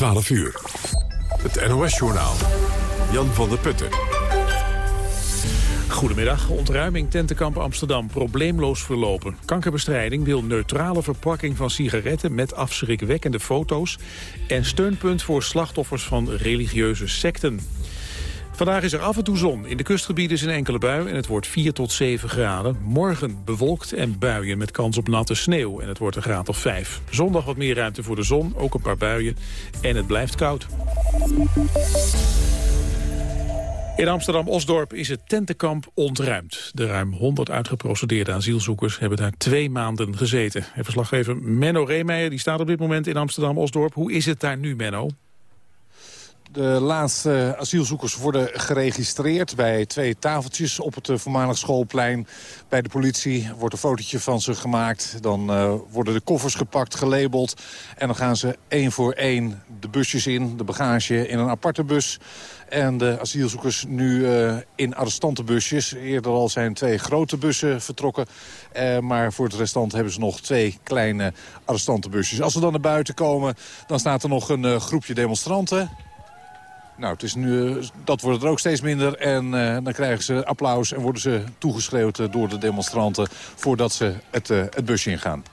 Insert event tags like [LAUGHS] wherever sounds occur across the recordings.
12 uur. Het NOS-journaal. Jan van der Putten. Goedemiddag. Ontruiming Tentenkamp Amsterdam probleemloos verlopen. Kankerbestrijding wil neutrale verpakking van sigaretten met afschrikwekkende foto's... en steunpunt voor slachtoffers van religieuze secten. Vandaag is er af en toe zon. In de kustgebieden is een enkele bui en het wordt 4 tot 7 graden. Morgen bewolkt en buien met kans op natte sneeuw en het wordt een graad of 5. Zondag wat meer ruimte voor de zon, ook een paar buien en het blijft koud. In Amsterdam-Osdorp is het tentenkamp ontruimd. De ruim 100 uitgeprocedeerde asielzoekers hebben daar twee maanden gezeten. En verslaggever Menno Reemeijer die staat op dit moment in Amsterdam-Osdorp. Hoe is het daar nu, Menno? De laatste asielzoekers worden geregistreerd bij twee tafeltjes op het eh, voormalig schoolplein. Bij de politie wordt een fotootje van ze gemaakt. Dan uh, worden de koffers gepakt, gelabeld. En dan gaan ze één voor één de busjes in, de bagage in een aparte bus. En de asielzoekers nu uh, in arrestantenbusjes. Eerder al zijn twee grote bussen vertrokken. Maar voor het restant hebben ze nog twee kleine arrestantenbusjes. Als ze dan naar buiten komen, dan staat er nog een groepje demonstranten. Nou, het is nu, dat wordt er ook steeds minder. En uh, dan krijgen ze applaus en worden ze toegeschreeuwd door de demonstranten... voordat ze het, het busje ingaan.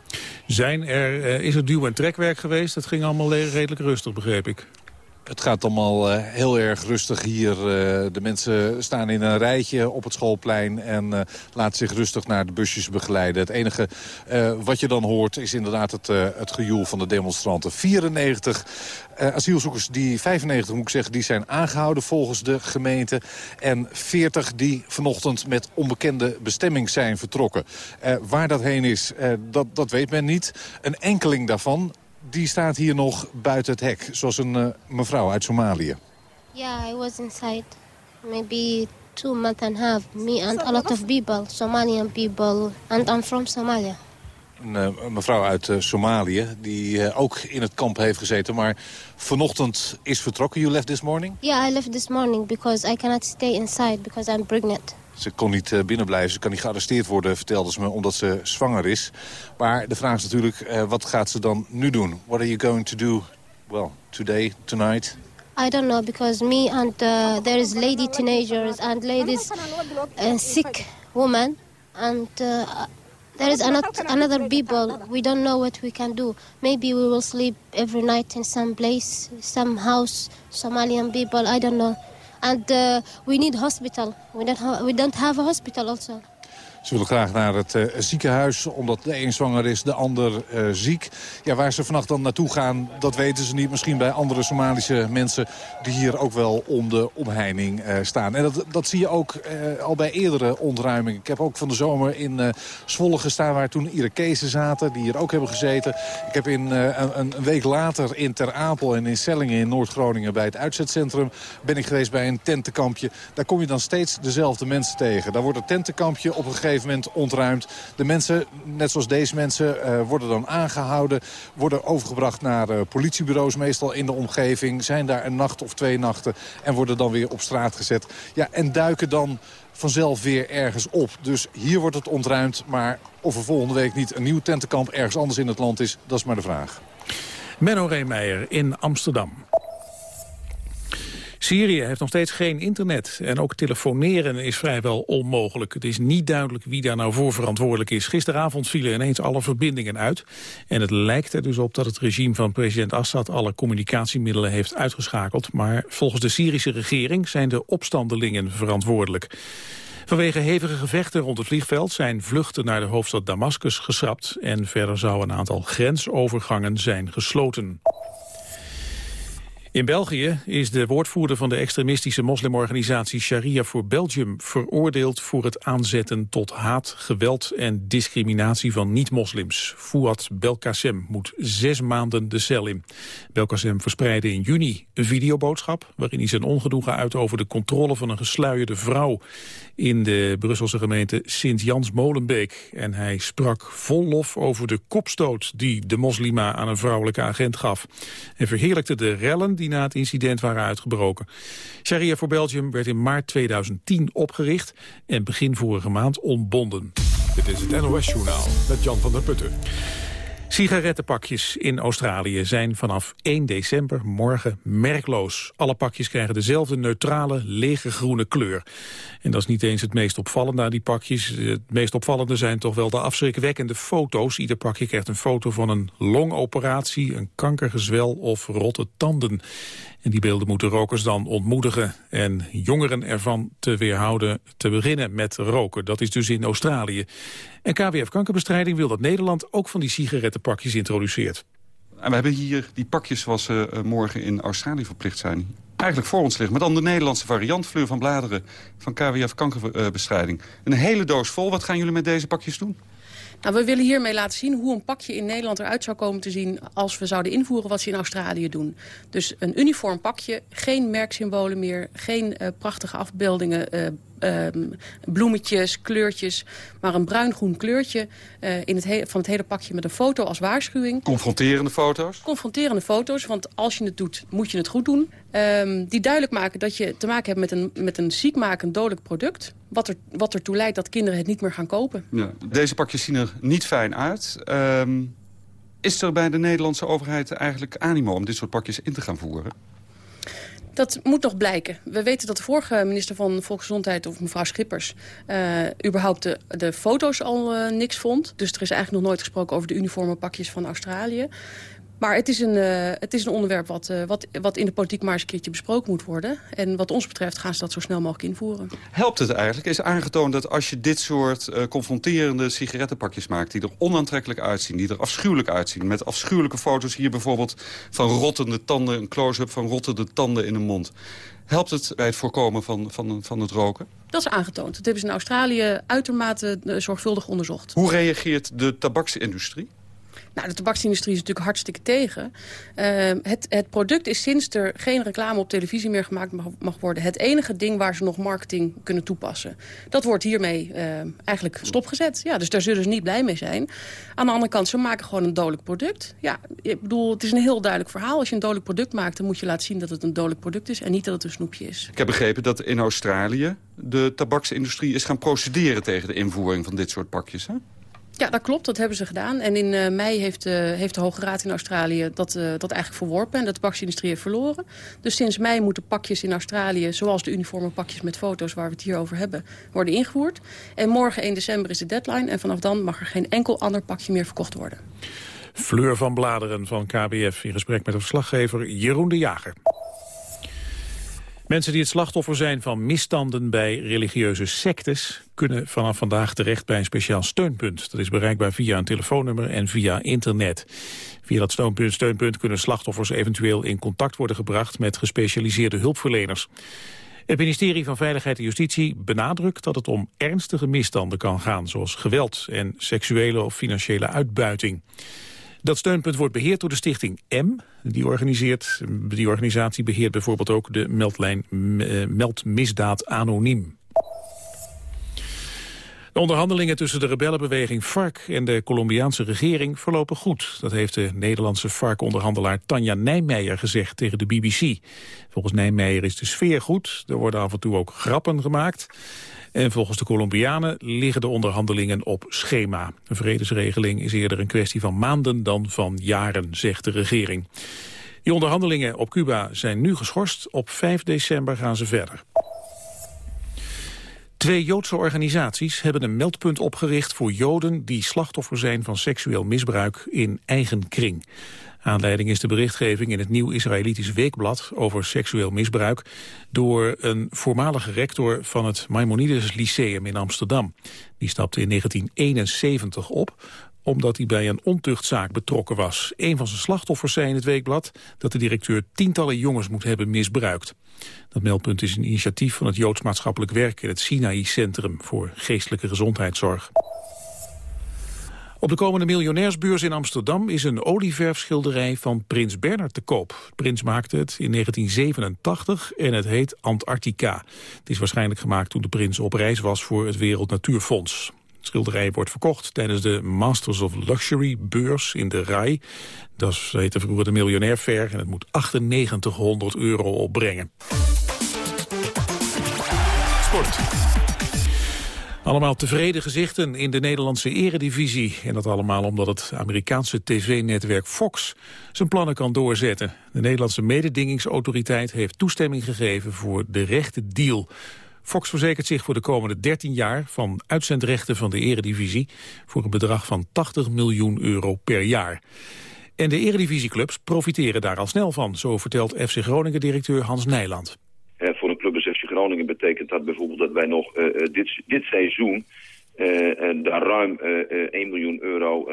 Zijn er, is er duw- en trekwerk geweest? Het ging allemaal redelijk rustig, begreep ik. Het gaat allemaal uh, heel erg rustig hier. Uh, de mensen staan in een rijtje op het schoolplein... en uh, laten zich rustig naar de busjes begeleiden. Het enige wat je dan hoort is inderdaad het, het gejoel van de demonstranten. 94 asielzoekers, die 95 moet ik zeggen, die zijn aangehouden volgens de gemeente. En 40 die vanochtend met onbekende bestemming zijn vertrokken. waar dat heen is, dat, dat weet men niet. Een enkeling daarvan die staat hier nog buiten het hek, zoals een uh, mevrouw uit Somalië. Yeah, I was inside. Maybe two months and a half. Me and a lot of people, Somalian people. And I'm from Somalia. Een, uh, een mevrouw uit uh, Somalië, die ook in het kamp heeft gezeten... maar vanochtend is vertrokken. You left this morning? Yeah, I left this morning because I cannot stay inside because I'm pregnant. Ze kon niet uh, binnenblijven, ze kan niet gearresteerd worden, vertelde ze me, omdat ze zwanger is. Maar de vraag is natuurlijk, uh, wat gaat ze dan nu doen? What are you going to do, well, today, tonight? I don't know, because me and uh, there is lady teenagers and ladies, uh, sick woman, and uh, there is another, another people. We don't know what we can do. Maybe we will sleep every night in some place, some house, Somalian people, I don't know. And uh, we need hospital. We don't, we don't have a hospital also. Ze willen graag naar het uh, ziekenhuis, omdat de een zwanger is, de ander uh, ziek. Ja, waar ze vannacht dan naartoe gaan, dat weten ze niet. Misschien bij andere Somalische mensen die hier ook wel om de omheining uh, staan. En dat, dat zie je ook al bij eerdere ontruimingen. Ik heb ook van de zomer in Zwolle gestaan, waar toen Irakezen zaten, die hier ook hebben gezeten. Ik heb in, een, een, week later in Ter Apel en in Sellingen in Noord-Groningen bij het uitzetcentrum ben ik geweest bij een tentenkampje. Daar kom je dan steeds dezelfde mensen tegen. Daar wordt het tentenkampje op een gegeven moment ontruimd. De mensen, net zoals deze mensen, uh, worden dan aangehouden. Worden overgebracht naar uh, politiebureaus, meestal in de omgeving. Zijn daar een nacht of twee nachten en worden dan weer op straat gezet. Ja, en duiken dan vanzelf weer ergens op. Dus hier wordt het ontruimd. Maar of er volgende week niet een nieuw tentenkamp ergens anders in het land is, dat is maar de vraag. Menno Reemeijer in Amsterdam. Syrië heeft nog steeds geen internet. En ook telefoneren is vrijwel onmogelijk. Het is niet duidelijk wie daar nou voor verantwoordelijk is. Gisteravond vielen ineens alle verbindingen uit. En het lijkt er dus op dat het regime van president Assad... alle communicatiemiddelen heeft uitgeschakeld. Maar volgens de Syrische regering zijn de opstandelingen verantwoordelijk. Vanwege hevige gevechten rond het vliegveld zijn vluchten naar de hoofdstad Damascus geschrapt. En verder zou een aantal grensovergangen zijn gesloten. In België is de woordvoerder van de extremistische moslimorganisatie Sharia voor Belgium veroordeeld voor het aanzetten tot haat, geweld en discriminatie van niet-moslims. Fouad Belkacem moet zes maanden de cel in. Belkacem verspreidde in juni een videoboodschap waarin hij zijn ongenoegen uit over de controle van een gesluierde vrouw in de Brusselse gemeente Sint-Jans-Molenbeek. En hij sprak vol lof over de kopstoot die de moslima aan een vrouwelijke agent gaf. En verheerlijkte de rellen die na het incident waren uitgebroken. Sharia voor Belgium werd in maart 2010 opgericht en begin vorige maand ontbonden. Dit is het NOS-journaal met Jan van der Putten. Sigarettenpakjes in Australië zijn vanaf 1 december morgen merkloos. Alle pakjes krijgen dezelfde neutrale, lege groene kleur. En dat is niet eens het meest opvallende aan die pakjes. Het meest opvallende zijn toch wel de afschrikwekkende foto's. Ieder pakje krijgt een foto van een longoperatie, een kankergezwel of rotte tanden. En die beelden moeten rokers dan ontmoedigen en jongeren ervan te weerhouden te beginnen met roken. Dat is dus in Australië. En KWF Kankerbestrijding wil dat Nederland ook van die sigarettenpakjes introduceert. En we hebben hier die pakjes zoals ze uh, morgen in Australië verplicht zijn. Eigenlijk voor ons liggen, met dan de Nederlandse variant, Fleur van Bladeren, van KWF Kankerbestrijding. Een hele doos vol. Wat gaan jullie met deze pakjes doen? Nou, we willen hiermee laten zien hoe een pakje in Nederland eruit zou komen te zien... als we zouden invoeren wat ze in Australië doen. Dus een uniform pakje, geen merksymbolen meer... geen uh, prachtige afbeeldingen, uh, um, bloemetjes, kleurtjes... maar een bruin-groen kleurtje uh, in het van het hele pakje met een foto als waarschuwing. Confronterende foto's? Confronterende foto's, want als je het doet, moet je het goed doen. Um, die duidelijk maken dat je te maken hebt met een, met een ziekmakend dodelijk product... Wat, er, wat ertoe leidt dat kinderen het niet meer gaan kopen. Ja, deze pakjes zien er niet fijn uit. Um, is er bij de Nederlandse overheid eigenlijk animo om dit soort pakjes in te gaan voeren? Dat moet nog blijken. We weten dat de vorige minister van Volksgezondheid, of mevrouw Schippers... Uh, überhaupt de, de foto's al uh, niks vond. Dus er is eigenlijk nog nooit gesproken over de uniforme pakjes van Australië. Maar het is een, uh, het is een onderwerp wat, uh, wat, wat in de politiek maar eens een keertje besproken moet worden. En wat ons betreft gaan ze dat zo snel mogelijk invoeren. Helpt het eigenlijk? Is aangetoond dat als je dit soort uh, confronterende sigarettenpakjes maakt... die er onaantrekkelijk uitzien, die er afschuwelijk uitzien... met afschuwelijke foto's hier bijvoorbeeld van rottende tanden... een close-up van rottende tanden in een mond... Helpt het bij het voorkomen van, van, van het roken? Dat is aangetoond. Dat hebben ze in Australië uitermate zorgvuldig onderzocht. Hoe reageert de tabaksindustrie? Nou, de tabaksindustrie is natuurlijk hartstikke tegen. Uh, het, het, product is sinds er geen reclame op televisie meer gemaakt mag, mag, worden... het enige ding waar ze nog marketing kunnen toepassen. Dat wordt hiermee uh, eigenlijk stopgezet. Ja, dus daar zullen ze niet blij mee zijn. Aan de andere kant, ze maken gewoon een dodelijk product. Ja, ik bedoel, het is een heel duidelijk verhaal. Als je een dodelijk product maakt, dan moet je laten zien dat het een dodelijk product is... en niet dat het een snoepje is. Ik heb begrepen dat in Australië de tabaksindustrie is gaan procederen... tegen de invoering van dit soort pakjes, hè? Ja, dat klopt. Dat hebben ze gedaan. En in uh, mei heeft, uh, heeft de Hoge Raad in Australië dat, uh, dat eigenlijk verworpen. En de tabaksindustrie heeft verloren. Dus sinds mei moeten pakjes in Australië, zoals de uniforme pakjes met foto's waar we het hier over hebben, worden ingevoerd. En morgen 1 december is de deadline. En vanaf dan mag er geen enkel ander pakje meer verkocht worden. Fleur van Bladeren van KBF in gesprek met de verslaggever Jeroen de Jager. Mensen die het slachtoffer zijn van misstanden bij religieuze sectes... kunnen vanaf vandaag terecht bij een speciaal steunpunt. Dat is bereikbaar via een telefoonnummer en via internet. Via dat steunpunt, kunnen slachtoffers eventueel in contact worden gebracht... met gespecialiseerde hulpverleners. Het ministerie van Veiligheid en Justitie benadrukt dat het om ernstige misstanden kan gaan... zoals geweld en seksuele of financiële uitbuiting. Dat steunpunt wordt beheerd door de stichting M. Die, organiseert, die organisatie beheert bijvoorbeeld ook de meldlijn eh, Meldmisdaad Anoniem. De onderhandelingen tussen de rebellenbeweging FARC en de Colombiaanse regering verlopen goed. Dat heeft de Nederlandse FARC-onderhandelaar Tanja Nijmeijer gezegd tegen de BBC. Volgens Nijmeijer is de sfeer goed, er worden af en toe ook grappen gemaakt. En volgens de Colombianen liggen de onderhandelingen op schema. Een vredesregeling is eerder een kwestie van maanden dan van jaren, zegt de regering. Die onderhandelingen op Cuba zijn nu geschorst. Op 5 december gaan ze verder. Twee Joodse organisaties hebben een meldpunt opgericht voor Joden die slachtoffer zijn van seksueel misbruik in eigen kring. Aanleiding is de berichtgeving in het Nieuw Israëlitisch Weekblad over seksueel misbruik door een voormalige rector van het Maimonides Lyceum in Amsterdam. Die stapte in 1971 op omdat hij bij een ontuchtzaak betrokken was. Een van zijn slachtoffers zei in het Weekblad dat de directeur tientallen jongens moet hebben misbruikt. Dat meldpunt is een initiatief van het Joods Maatschappelijk Werk in het Sinaï Centrum voor Geestelijke Gezondheidszorg. Op de komende miljonairsbeurs in Amsterdam is een olieverfschilderij van Prins Bernhard te koop. Prins maakte het in 1987 en het heet Antarctica. Het is waarschijnlijk gemaakt toen de prins op reis was voor het Wereld Natuurfonds. Het schilderij wordt verkocht tijdens de Masters of Luxury beurs in de RAI. Dat heette vroeger de Miljonair Fair en het moet 9800 euro opbrengen. Sport. Allemaal tevreden gezichten in de Nederlandse eredivisie. En dat allemaal omdat het Amerikaanse tv-netwerk Fox zijn plannen kan doorzetten. De Nederlandse mededingingsautoriteit heeft toestemming gegeven voor de rechte deal. Fox verzekert zich voor de komende 13 jaar van uitzendrechten van de eredivisie... voor een bedrag van 80 miljoen euro per jaar. En de eredivisieclubs profiteren daar al snel van, zo vertelt FC Groningen-directeur Hans Nijland. voor een club als FC Groningen betekent dat bijvoorbeeld dat wij nog uh, dit, dit seizoen uh, daar ruim 1 miljoen euro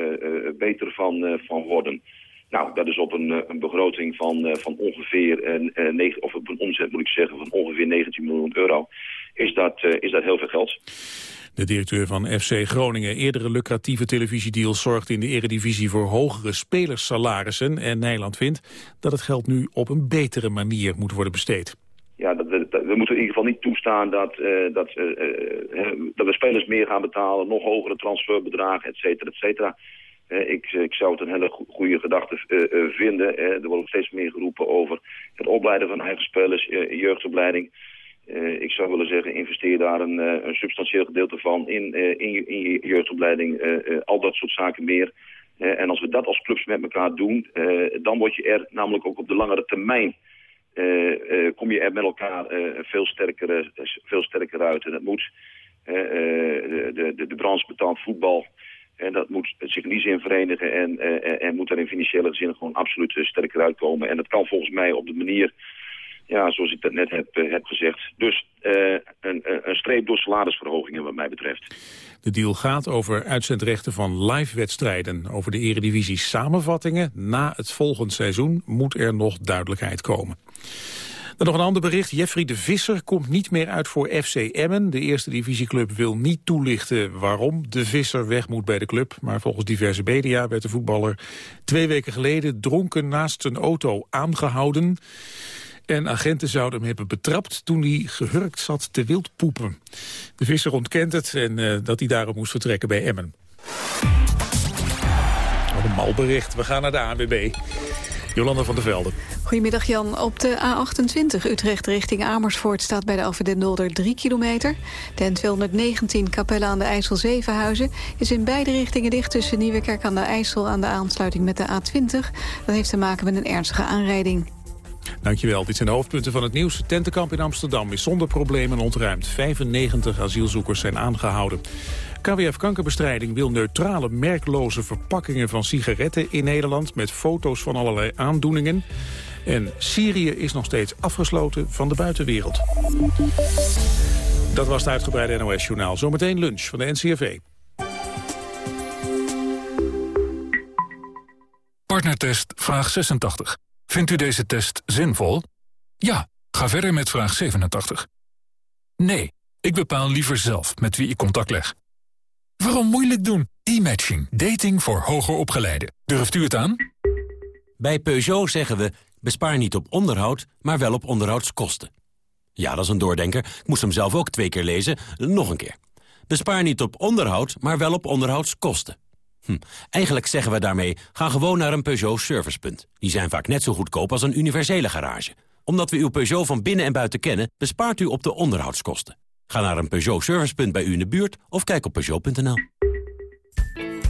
beter van, van worden. Nou, dat is op een, een begroting van, van ongeveer, uh, of op een omzet moet ik zeggen, van ongeveer 19 miljoen euro. Is dat, is dat heel veel geld. De directeur van FC Groningen, eerdere lucratieve televisiedeals... zorgt in de eredivisie voor hogere spelerssalarissen. En Nijland vindt dat het geld nu op een betere manier moet worden besteed. Ja, dat, we, moeten in ieder geval niet toestaan dat, uh, dat, uh, uh, dat we spelers meer gaan betalen... nog hogere transferbedragen, et cetera, et cetera. ik, ik zou het een hele goede gedachte vinden. er wordt steeds meer geroepen over het opleiden van eigen spelers, jeugdopleiding... Ik zou willen zeggen, investeer daar een, een substantieel gedeelte van in, in, in je jeugdopleiding, al dat soort zaken meer. en als we dat als clubs met elkaar doen, dan word je er namelijk ook op de langere termijn, kom je er met elkaar veel, sterker, veel sterker uit. En dat moet, de, de, de branche betaalt voetbal, en dat moet zich in die zin verenigen en, en moet er in financiële zin gewoon absoluut sterker uitkomen. En dat kan volgens mij op de manier ja, zoals ik dat net heb, eh, gezegd. Dus uh, een, een streep door salarisverhogingen wat mij betreft. De deal gaat over uitzendrechten van live-wedstrijden. Over de eredivisie samenvattingen na het volgend seizoen moet er nog duidelijkheid komen. Dan nog een ander bericht. Jeffrey de Visser komt niet meer uit voor FC Emmen. De eerste divisieclub wil niet toelichten waarom de Visser weg moet bij de club. Maar volgens diverse media werd de voetballer twee weken geleden dronken naast zijn auto aangehouden. En agenten zouden hem hebben betrapt toen hij gehurkt zat te wildpoepen. De visser ontkent het en uh, dat hij daarom moest vertrekken bij Emmen. Wat een mal bericht. We gaan naar de ANWB. Jolanda van der Velde. Goedemiddag Jan. Op de A28 Utrecht richting Amersfoort staat bij de Alphen den Dolder 3 kilometer. De N219 Capelle aan de IJssel Zevenhuizen is in beide richtingen dicht tussen Nieuwekerk aan de IJssel aan de aansluiting met de A20. Dat heeft te maken met een ernstige aanrijding. Dankjewel. Dit zijn de hoofdpunten van het nieuws. Tentenkamp in Amsterdam is zonder problemen ontruimd. 95 asielzoekers zijn aangehouden. KWF Kankerbestrijding wil neutrale, merkloze verpakkingen van sigaretten in Nederland... met foto's van allerlei aandoeningen. En Syrië is nog steeds afgesloten van de buitenwereld. Dat was het uitgebreide NOS-journaal. Zometeen lunch van de NCRV. Partnertest vraag 86. Vindt u deze test zinvol? Ja, ga verder met vraag 87. Nee, ik bepaal liever zelf met wie ik contact leg. Waarom moeilijk doen? E-matching. Dating voor hoger opgeleiden. Durft u het aan? Bij Peugeot zeggen we, bespaar niet op onderhoud, maar wel op onderhoudskosten. Ja, dat is een doordenker. Ik moest hem zelf ook twee keer lezen. Nog een keer. Bespaar niet op onderhoud, maar wel op onderhoudskosten. Hm. Eigenlijk zeggen we daarmee, ga gewoon naar een Peugeot servicepunt. Die zijn vaak net zo goedkoop als een universele garage. Omdat we uw Peugeot van binnen en buiten kennen, bespaart u op de onderhoudskosten. Ga naar een Peugeot servicepunt bij u in de buurt of kijk op Peugeot.nl.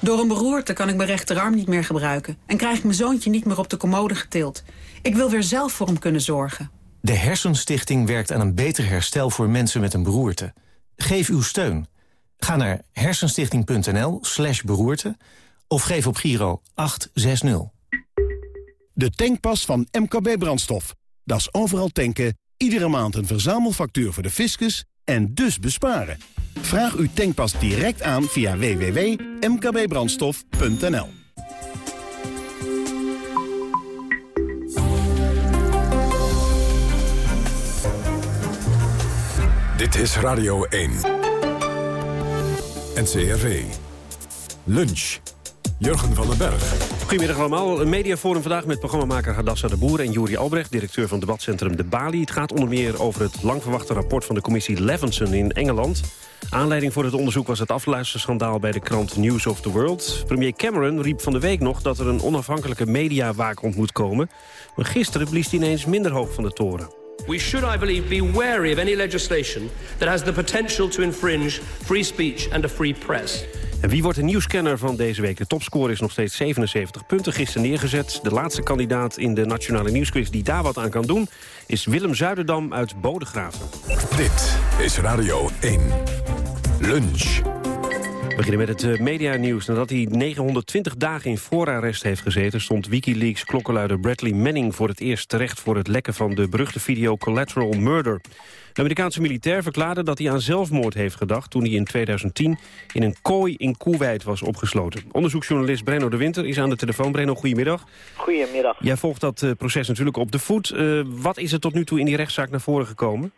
Door een beroerte kan ik mijn rechterarm niet meer gebruiken... en krijg ik mijn zoontje niet meer op de commode getild. Ik wil weer zelf voor hem kunnen zorgen. De Hersenstichting werkt aan een beter herstel voor mensen met een beroerte. Geef uw steun. Ga naar hersenstichting.nl slash beroerte of geef op Giro 860. De tankpas van MKB Brandstof. Dat is overal tanken, iedere maand een verzamelfactuur voor de fiscus en dus besparen. Vraag uw tankpas direct aan via www.mkbbrandstof.nl. Dit is Radio 1. NCRV. Lunch. Jurgen van den Berg. Goedemiddag allemaal. Een mediaforum vandaag met programmamaker Hadassa de Boer en Juri Albrecht, directeur van debatcentrum De Bali. Het gaat onder meer over het lang verwachte rapport van de commissie Levinson in Engeland. Aanleiding voor het onderzoek was het afluisterschandaal bij de krant News of the World. Premier Cameron riep van de week nog dat er een onafhankelijke mediawaakhond moet komen. Maar gisteren blies hij ineens minder hoog van de toren. We should, I believe, be wary of any legislation that has the potential to infringe free speech and a free press. En wie wordt de nieuwscanner van deze week? De topscore is nog steeds 77 punten gisteren neergezet. De laatste kandidaat in de Nationale Nieuwsquiz die daar wat aan kan doen... is Willem Zuiderdam uit Bodegraven. Dit is Radio 1. Lunch. We beginnen met het uh, medianieuws. Nadat hij 920 dagen in voorarrest heeft gezeten... stond Wikileaks klokkenluider Bradley Manning voor het eerst terecht... voor het lekken van de beruchte video Collateral Murder. De Amerikaanse militair verklaarde dat hij aan zelfmoord heeft gedacht... toen hij in 2010 in een kooi in Koeweit was opgesloten. Onderzoeksjournalist Brenno de Winter is aan de telefoon. Brenno, goedemiddag. Goedemiddag. Jij volgt dat uh, proces natuurlijk op de voet. Uh, wat is er tot nu toe in die rechtszaak naar voren gekomen?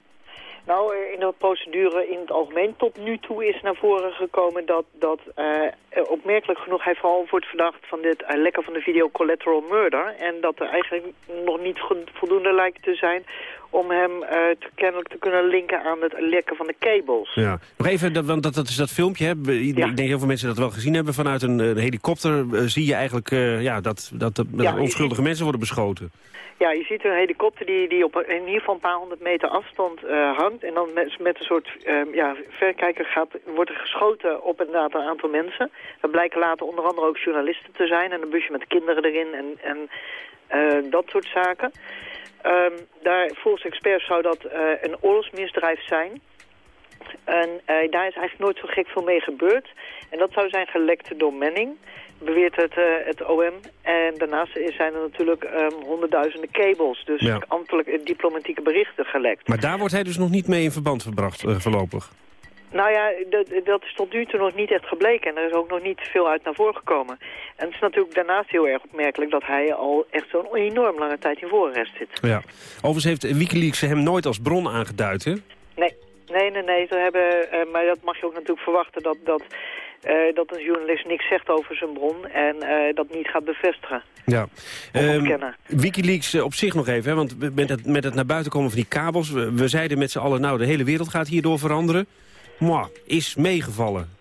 Nou, in de procedure in het algemeen tot nu toe is naar voren gekomen dat, dat uh, opmerkelijk genoeg hij vooral wordt verdacht van dit uh, lekken van de video Collateral Murder. En dat er eigenlijk nog niet voldoende lijkt te zijn om hem uh, te, kennelijk te kunnen linken aan het lekken van de cables. Ja, nog even, want dat, dat is dat filmpje, hè? Ik ja. denk heel veel mensen dat wel gezien hebben. Vanuit een, een helikopter zie je eigenlijk ja, dat, dat, dat ja, onschuldige mensen worden beschoten. Ja, je ziet een helikopter die, die op in ieder geval een paar honderd meter afstand hangt. En dan met, met een soort uh, ja, verkijker gaat, wordt er geschoten op inderdaad een aantal mensen. Dat blijken later onder andere ook journalisten te zijn. En een busje met kinderen erin en, en dat soort zaken. Um, daar, volgens experts zou dat een oorlogsmisdrijf zijn. En daar is eigenlijk nooit zo gek veel mee gebeurd. En dat zou zijn gelekt door Manning beweert het, uh, het OM. En daarnaast zijn er natuurlijk um, honderdduizenden kabels. Dus ja. ambtelijk diplomatieke berichten gelekt. Maar daar wordt hij dus nog niet mee in verband gebracht voorlopig? Nou ja, dat, dat is tot nu toe nog niet echt gebleken. En er is ook nog niet veel uit naar voren gekomen. En het is natuurlijk daarnaast heel erg opmerkelijk... dat hij al echt zo'n enorm lange tijd in voorarrest zit. Ja. Overigens heeft Wikileaks hem nooit als bron aangeduid, hè? Nee, nee, nee. nee. Ze hebben, uh, maar dat mag je ook natuurlijk verwachten... dat, dat uh, dat een journalist niks zegt over zijn bron en uh, dat niet gaat bevestigen. Ja. Um, Wikileaks op zich nog even, hè, want met het, met het naar buiten komen van die kabels... we, we zeiden met z'n allen, nou, de hele wereld gaat hierdoor veranderen. Mwah, is meegevallen.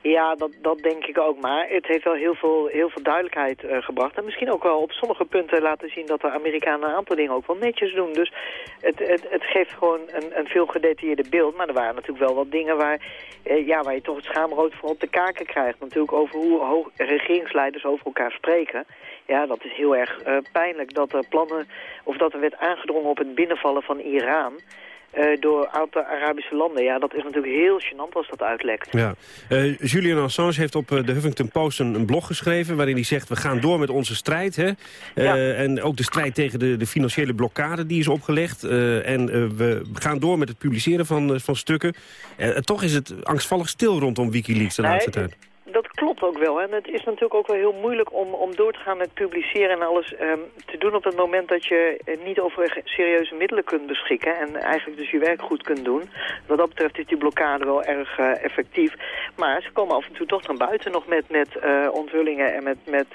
Ja, dat, dat denk ik ook. Maar het heeft wel heel veel, heel veel duidelijkheid uh, gebracht. En misschien ook wel op sommige punten laten zien dat de Amerikanen een aantal dingen ook wel netjes doen. Dus het, het, het geeft gewoon een, een veel gedetailleerder beeld. Maar er waren natuurlijk wel wat dingen waar, uh, ja, waar je toch het schaamrood voor op de kaken krijgt. Natuurlijk over hoe hoog regeringsleiders over elkaar spreken. Ja, dat is heel erg uh, pijnlijk dat er plannen, of dat er werd aangedrongen op het binnenvallen van Iran... Uh, door een aantal Arabische landen. Ja, dat is natuurlijk heel gênant als dat uitlekt. Ja. Uh, Julian Assange heeft op de Huffington Post een, een, blog geschreven... waarin hij zegt, we gaan door met onze strijd. Hè? Uh, ja. En ook de strijd tegen de, de financiële blokkade die is opgelegd. en we gaan door met het publiceren van, van stukken. toch is het angstvallig stil rondom Wikileaks de nee, laatste tijd dat klopt ook wel. En het is natuurlijk ook wel heel moeilijk om, om door te gaan met publiceren en alles um, te doen op het moment dat je niet over serieuze middelen kunt beschikken en eigenlijk dus je werk goed kunt doen. Wat dat betreft is die blokkade wel erg uh, effectief. Maar ze komen af en toe toch naar buiten nog met, met uh, onthullingen en met, met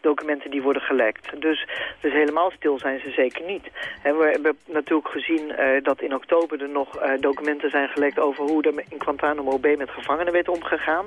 documenten die worden gelekt. Dus, dus helemaal stil zijn ze zeker niet. We hebben natuurlijk gezien dat in oktober er nog documenten zijn gelekt over hoe er in Guantanamo Bay met gevangenen werd omgegaan.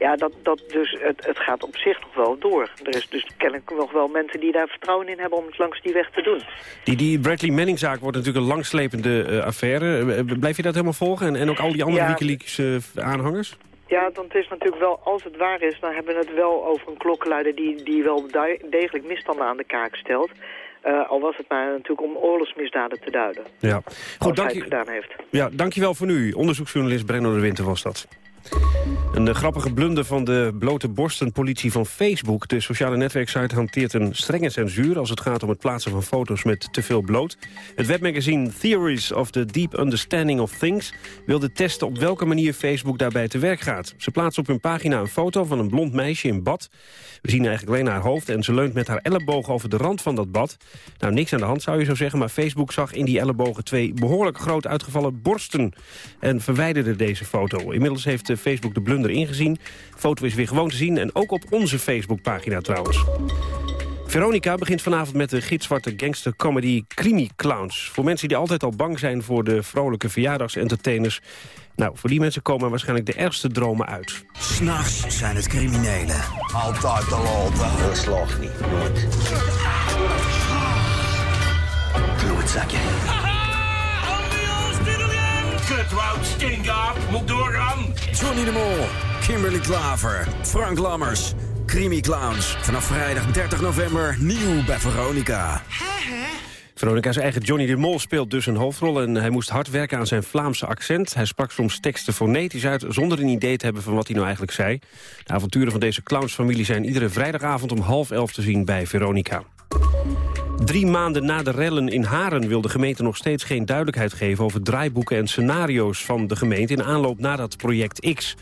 Ja, dat, dat dus, het, het gaat op zich nog wel door. Er is dus kennelijk nog wel mensen die daar vertrouwen in hebben om het langs die weg te doen. Die, die Bradley Manning-zaak wordt natuurlijk een langslepende uh, affaire. Blijf je dat helemaal volgen? En, en ook al die andere ja, Wikileaks-aanhangers? ja, het is natuurlijk wel, als het waar is, dan hebben we het wel over een klokkenluider die, die wel degelijk misstanden aan de kaak stelt. Uh, al was het maar natuurlijk om oorlogsmisdaden te duiden. Ja, goed, dank je. gedaan heeft. Ja, dankjewel voor nu. Onderzoeksjournalist Brenno de Winter was dat. Een uh, grappige blunder van de blote borstenpolitie van Facebook. De sociale netwerksite hanteert een strenge censuur... als het gaat om het plaatsen van foto's met te veel bloot. Het webmagazine Theories of the Deep Understanding of Things... wilde testen op welke manier Facebook daarbij te werk gaat. Ze plaatsen op hun pagina een foto van een blond meisje in bad. We zien eigenlijk alleen haar hoofd en ze leunt met haar elleboog over de rand van dat bad. Nou, niks aan de hand zou je zo zeggen, maar Facebook zag in die ellebogen... twee behoorlijk groot uitgevallen borsten en verwijderde deze foto. Inmiddels heeft Facebook Facebook de blunder ingezien. Foto is weer gewoon te zien en ook op onze Facebookpagina trouwens. Veronica begint vanavond met de gitzwarte gangstercomedy Crimi Clowns. Voor mensen die altijd al bang zijn voor de vrolijke verjaardagsentertainers. Nou, voor die mensen komen waarschijnlijk de ergste dromen uit. S'nachts zijn het criminelen. Altijd de lopen. Dat slag niet, nooit. Doe het, zakje. Cutwoud, Stingap, moet doorgaan. Johnny de Mol, Kimberly Klaver, Frank Lammers. Creamy Clowns. Vanaf vrijdag 30 november nieuw bij Veronica. Veronica's eigen Johnny de Mol speelt dus een hoofdrol... en hij moest hard werken aan zijn Vlaamse accent. Hij sprak soms teksten fonetisch uit... zonder een idee te hebben van wat hij nou eigenlijk zei. De avonturen van deze clownsfamilie zijn iedere vrijdagavond... om half elf te zien bij Veronica. Drie maanden na de rellen in Haren wil de gemeente nog steeds geen duidelijkheid geven... over draaiboeken en scenario's van de gemeente... in aanloop naar dat project X.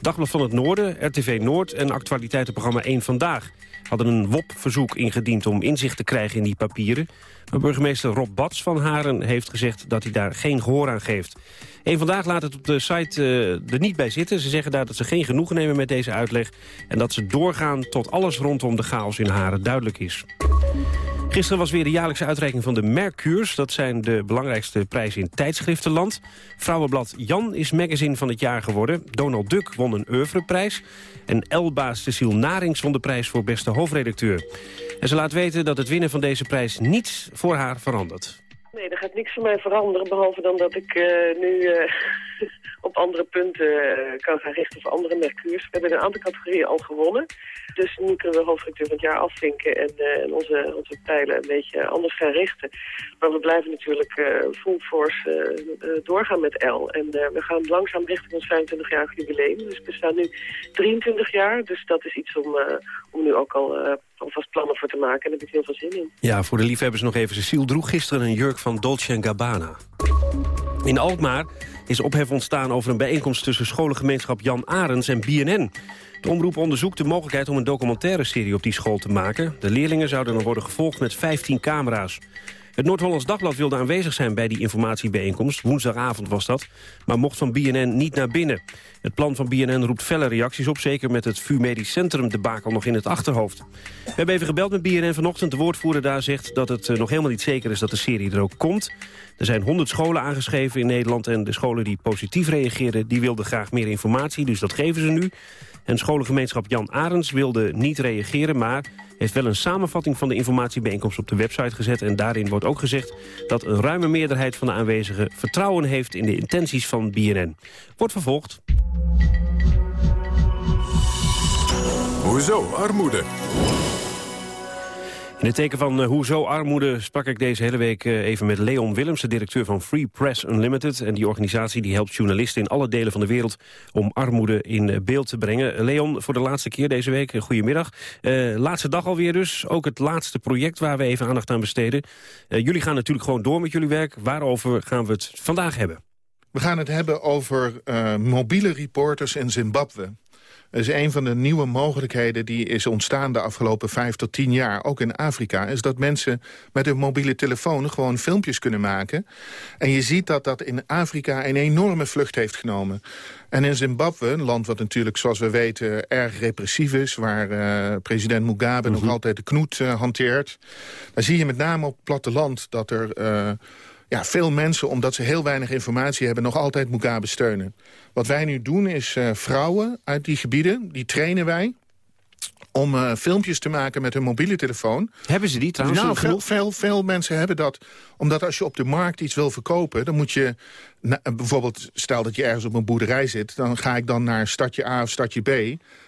Dagblad van het Noorden, RTV Noord en actualiteitenprogramma 1 Vandaag... hadden een WOP-verzoek ingediend om inzicht te krijgen in die papieren. Maar burgemeester Rob Bats van Haren heeft gezegd dat hij daar geen gehoor aan geeft. Eén Vandaag laat het op de site uh, er niet bij zitten. Ze zeggen daar dat ze geen genoegen nemen met deze uitleg... en dat ze doorgaan tot alles rondom de chaos in Haren duidelijk is. Gisteren was weer de jaarlijkse uitreiking van de Mercures. Dat zijn de belangrijkste prijzen in tijdschriftenland. Vrouwenblad Jan is magazine van het jaar geworden. Donald Duck won een oeuvreprijs. En Elbaas Cecile Narings won de prijs voor beste hoofdredacteur. En ze laat weten dat het winnen van deze prijs niets voor haar verandert. Nee, er gaat niks voor mij veranderen, behalve dan dat ik uh, nu uh, [LAUGHS] op andere punten uh, kan gaan richten voor andere mercures. We hebben een aantal categorieën al gewonnen. Dus nu kunnen we hoofdredacteur van het jaar afvinken en, en onze, onze pijlen een beetje anders gaan richten. Maar we blijven natuurlijk full force doorgaan met L. En we gaan langzaam richting ons 25-jarig jubileum. Dus we staan nu 23 jaar, dus dat is iets om, om nu ook al alvast plannen voor te maken. En daar heb ik heel veel zin in. Ja, voor de liefhebbers nog even. Cecile droeg gisteren een jurk van Dolce Gabbana. In Alkmaar is ophef ontstaan over een bijeenkomst tussen scholengemeenschap Jan Arens en BNN. De omroep onderzoekt de mogelijkheid om een documentaire serie op die school te maken. De leerlingen zouden dan worden gevolgd met 15 camera's. Het Noord-Hollands Dagblad wilde aanwezig zijn bij die informatiebijeenkomst. Woensdagavond was dat. Maar mocht van BNN niet naar binnen. Het plan van BNN roept felle reacties op. Zeker met het VU Medisch Centrum debakel nog in het achterhoofd. We hebben even gebeld met BNN vanochtend. De woordvoerder daar zegt dat het eh, nog helemaal niet zeker is dat de serie er ook komt. Er zijn 100 scholen aangeschreven in Nederland. En de scholen die positief reageerden, die wilden graag meer informatie. Dus dat geven ze nu. En scholengemeenschap Jan Arends wilde niet reageren... maar heeft wel een samenvatting van de informatiebijeenkomst op de website gezet. En daarin wordt ook gezegd dat een ruime meerderheid van de aanwezigen... vertrouwen heeft in de intenties van BNN. Wordt vervolgd. Hoezo armoede? In het teken van uh, Hoezo Armoede sprak ik deze hele week uh, even met Leon Willems, de directeur van Free Press Unlimited. En die organisatie die helpt journalisten in alle delen van de wereld om armoede in uh, beeld te brengen. Leon, voor de laatste keer deze week, goedemiddag. laatste dag alweer dus, ook het laatste project waar we even aandacht aan besteden. jullie gaan natuurlijk gewoon door met jullie werk. Waarover gaan we het vandaag hebben? We gaan het hebben over mobiele reporters in Zimbabwe. Dat is een van de nieuwe mogelijkheden die is ontstaan de afgelopen vijf tot tien jaar, ook in Afrika, is dat mensen met hun mobiele telefoon gewoon filmpjes kunnen maken. En je ziet dat dat in Afrika een enorme vlucht heeft genomen. En in Zimbabwe, een land wat natuurlijk, zoals we weten, erg repressief is... waar uh, president Mugabe nog mhm. altijd de knoet uh, hanteert... daar zie je met name op het platteland dat er... Uh, ja, veel mensen, omdat ze heel weinig informatie hebben... nog altijd Mugabe steunen. Wat wij nu doen is uh, vrouwen uit die gebieden, die trainen wij om uh, filmpjes te maken met hun mobiele telefoon. Hebben ze die trouwens? Nou, veel, veel, veel, mensen hebben dat. Omdat als je op de markt iets wil verkopen... dan moet je, bijvoorbeeld, stel dat je ergens op een boerderij zit... dan ga ik dan naar stadje A of stadje B...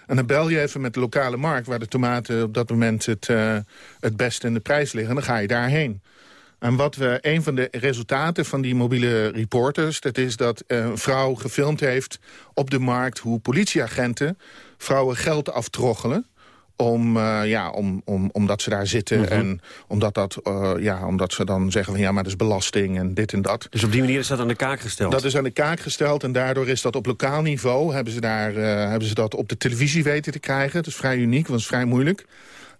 en dan bel je even met de lokale markt... waar de tomaten op dat moment het, uh, het beste in de prijs liggen... en dan ga je daarheen. En wat we, een van de resultaten van die mobiele reporters... dat is dat een vrouw gefilmd heeft op de markt... hoe politieagenten vrouwen geld aftroggelen om, uh, ja, om, om, omdat ze daar zitten mhm. en omdat, dat, uh, ja, omdat ze dan zeggen van ja, maar dat is belasting en dit en dat. Dus op die manier is dat aan de kaak gesteld? Dat is aan de kaak gesteld en daardoor is dat op lokaal niveau, hebben ze, daar, uh, hebben ze dat op de televisie weten te krijgen. Het is vrij uniek, want het is vrij moeilijk.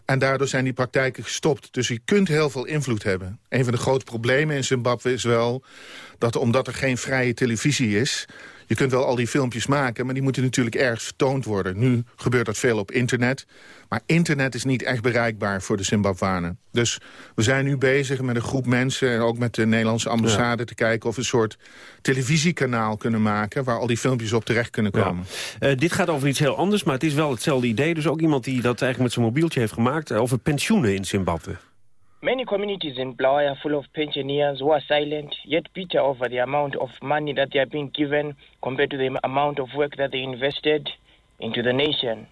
En daardoor zijn die praktijken gestopt. Dus je kunt heel veel invloed hebben. Een van de grote problemen in Zimbabwe is wel... dat omdat er geen vrije televisie is... je kunt wel al die filmpjes maken... maar die moeten natuurlijk ergens vertoond worden. Nu gebeurt dat veel op internet. Maar internet is niet echt bereikbaar voor de Zimbabwanen. Dus we zijn nu bezig met een groep mensen... en ook met de Nederlandse ambassade te kijken... of we een soort televisiekanaal kunnen maken... waar al die filmpjes op terecht kunnen komen. Eh, dit gaat over iets heel anders, maar het is wel hetzelfde idee. Dus ook iemand die dat eigenlijk met zijn mobieltje heeft gemaakt... eh, over pensioenen in Zimbabwe. Many communities in Blair are full of pensioners who are silent, yet bitter over the amount of money that they are being given compared to the amount of work that they invested into the nation.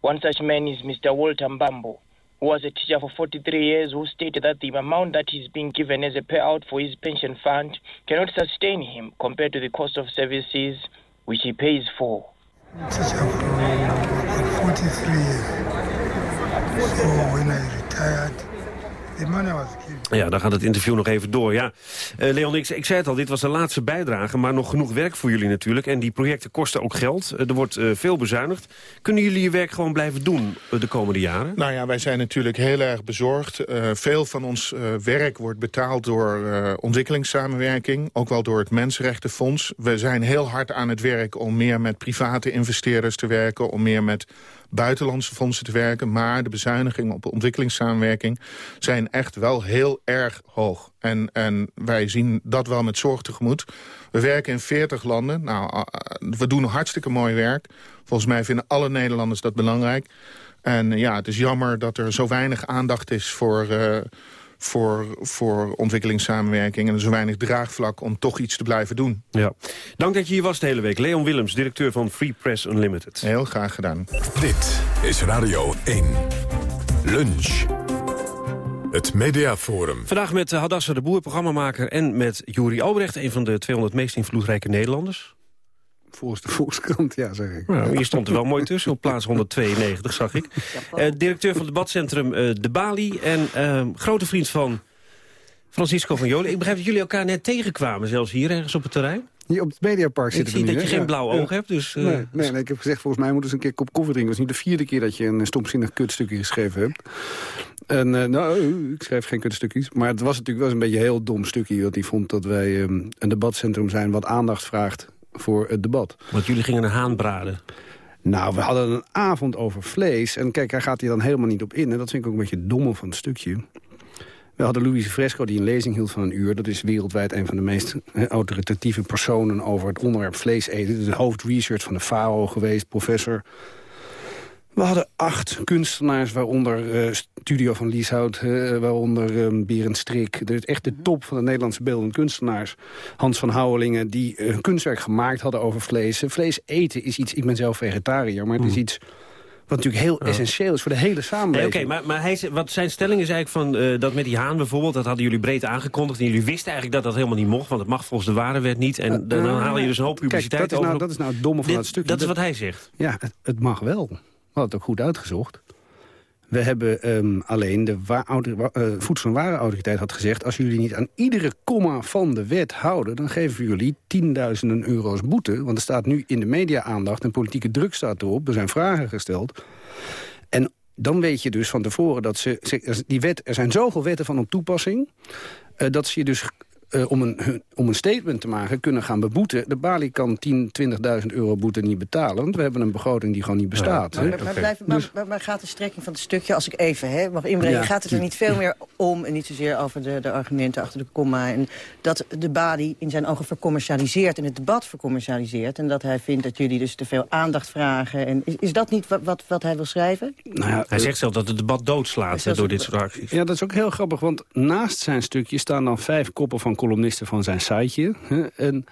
One such man is Mr. Walter Mbambo, who was a teacher for 43 years, who stated that the amount that he's being given as a payout for his pension fund cannot sustain him compared to the cost of services which he pays for. teacher for 43 years. So when I retired, Ja, dan gaat het interview nog even door. Ja, Eh, Leon, ik, ik zei het al, dit was de laatste bijdrage... maar nog genoeg werk voor jullie natuurlijk. En die projecten kosten ook geld. Eh, er wordt eh, veel bezuinigd. Kunnen jullie je werk gewoon blijven doen de komende jaren? Nou ja, wij zijn natuurlijk heel erg bezorgd. Eh, veel van ons eh, werk wordt betaald door eh, ontwikkelingssamenwerking. Ook wel door het Mensenrechtenfonds. We zijn heel hard aan het werk om meer met private investeerders te werken. Om meer met buitenlandse fondsen te werken. Maar de bezuinigingen op ontwikkelingssamenwerking zijn echt wel heel erg hoog. En, en wij zien dat wel met zorg tegemoet. We werken in 40 landen. Nou, we doen hartstikke mooi werk. Volgens mij vinden alle Nederlanders dat belangrijk. En ja, het is jammer dat er zo weinig aandacht is voor, eh, voor, voor ontwikkelingssamenwerking... en er zo weinig draagvlak om toch iets te blijven doen. Ja. Dank dat je hier was de hele week. Leon Willems, directeur van Free Press Unlimited. Heel graag gedaan. Dit is Radio 1. Lunch. Het Mediaforum. Vandaag met eh, Hadassa de Boer, programmamaker... en met Juri Albrecht, een van de 200 meest invloedrijke Nederlanders. Volgens [LAUGHS] de Volkskrant, ja, zeg ik. Nou, je stond er wel mooi tussen, op plaats 192, zag ik. Eh, directeur van het debatcentrum eh, De Bali... en eh, grote vriend van Francisco van Jolen. Ik begrijp dat jullie elkaar net tegenkwamen, zelfs hier ergens op het terrein. Hier op het Mediapark Ik zitten we zie nu, dat je geen Ja. blauwe Ja. ogen hebt, dus... eh, nee, nee, nee, ik heb gezegd, volgens mij moeten eens een keer kop koffie drinken. Het was niet de vierde keer dat je een stomzinnig kutstukje geschreven hebt. En eh, nou, ik schreef geen kutstukjes. Maar het was natuurlijk wel eens een beetje een heel dom stukje. Dat hij vond dat wij ehm, een debatcentrum zijn wat aandacht vraagt voor het debat. Want jullie gingen een haan braden. Nou, we hadden een avond over vlees. En kijk, daar gaat hij dan helemaal niet op in. En dat vind ik ook een beetje domme van het stukje. We hadden Louise Fresco die een lezing hield van een uur. Dat is wereldwijd een van de meest hè, autoritatieve personen over het onderwerp vlees eten. De hoofdresearch van de FAO geweest, professor. We hadden acht kunstenaars, waaronder eh, Studio van Lieshout, eh, waaronder Berend Strik. Dus echt de top van de Nederlandse beeldende kunstenaars. Hans van Houwelingen, die eh, hun kunstwerk gemaakt hadden over vlees. Vlees eten is iets, ik ben zelf vegetariër, maar het is iets wat natuurlijk heel essentieel is voor de hele Nee, samenleving. Oké, maar, maar hij, wat zijn stelling is eigenlijk van dat met die haan bijvoorbeeld... dat hadden jullie breed aangekondigd. En jullie wisten eigenlijk dat dat helemaal niet mocht. Want het mag volgens de warenwet niet. En dan, dan haal je dus een hoop publiciteit Kijk, dat is, nou, over. dat is nou het domme van Dit- dat stukje. Dat is wat hij zegt. Ja, het, het mag wel. Hadden het ook goed uitgezocht. We hebben ehm, alleen, de wa- eh, Voedsel- en Warenautoriteit had gezegd... als jullie niet aan iedere komma van de wet houden... dan geven we jullie tienduizenden euro's boete. Want er staat nu in de media aandacht en politieke druk staat erop. Er zijn vragen gesteld. En dan weet je dus van tevoren dat ze... ze- die wet, er zijn zoveel wetten van op toepassing... eh, dat ze je dus eh, om, een, hun- om een statement te maken kunnen gaan beboeten. De balie kan 10, 20.000 euro boete niet betalen. Want we hebben een begroting die gewoon niet bestaat. hè. Maar, maar, blijf, maar, Dus- maar, maar gaat de strekking van het stukje, als ik even hè, mag inbrengen... Ja. gaat het er niet veel meer om en niet zozeer over de, de argumenten achter de komma... en dat de Badi in zijn ogen vercommercialiseert en het debat vercommercialiseert... en dat hij vindt dat jullie dus te veel aandacht vragen. En is, is dat niet wat, wat, wat hij wil schrijven? Nou ja, Hij zegt zelf dat het debat doodslaat eh, door dit soort acties. Ja, dat is ook heel grappig, want naast zijn stukje staan dan vijf koppen van columnisten van zijn siteje. En,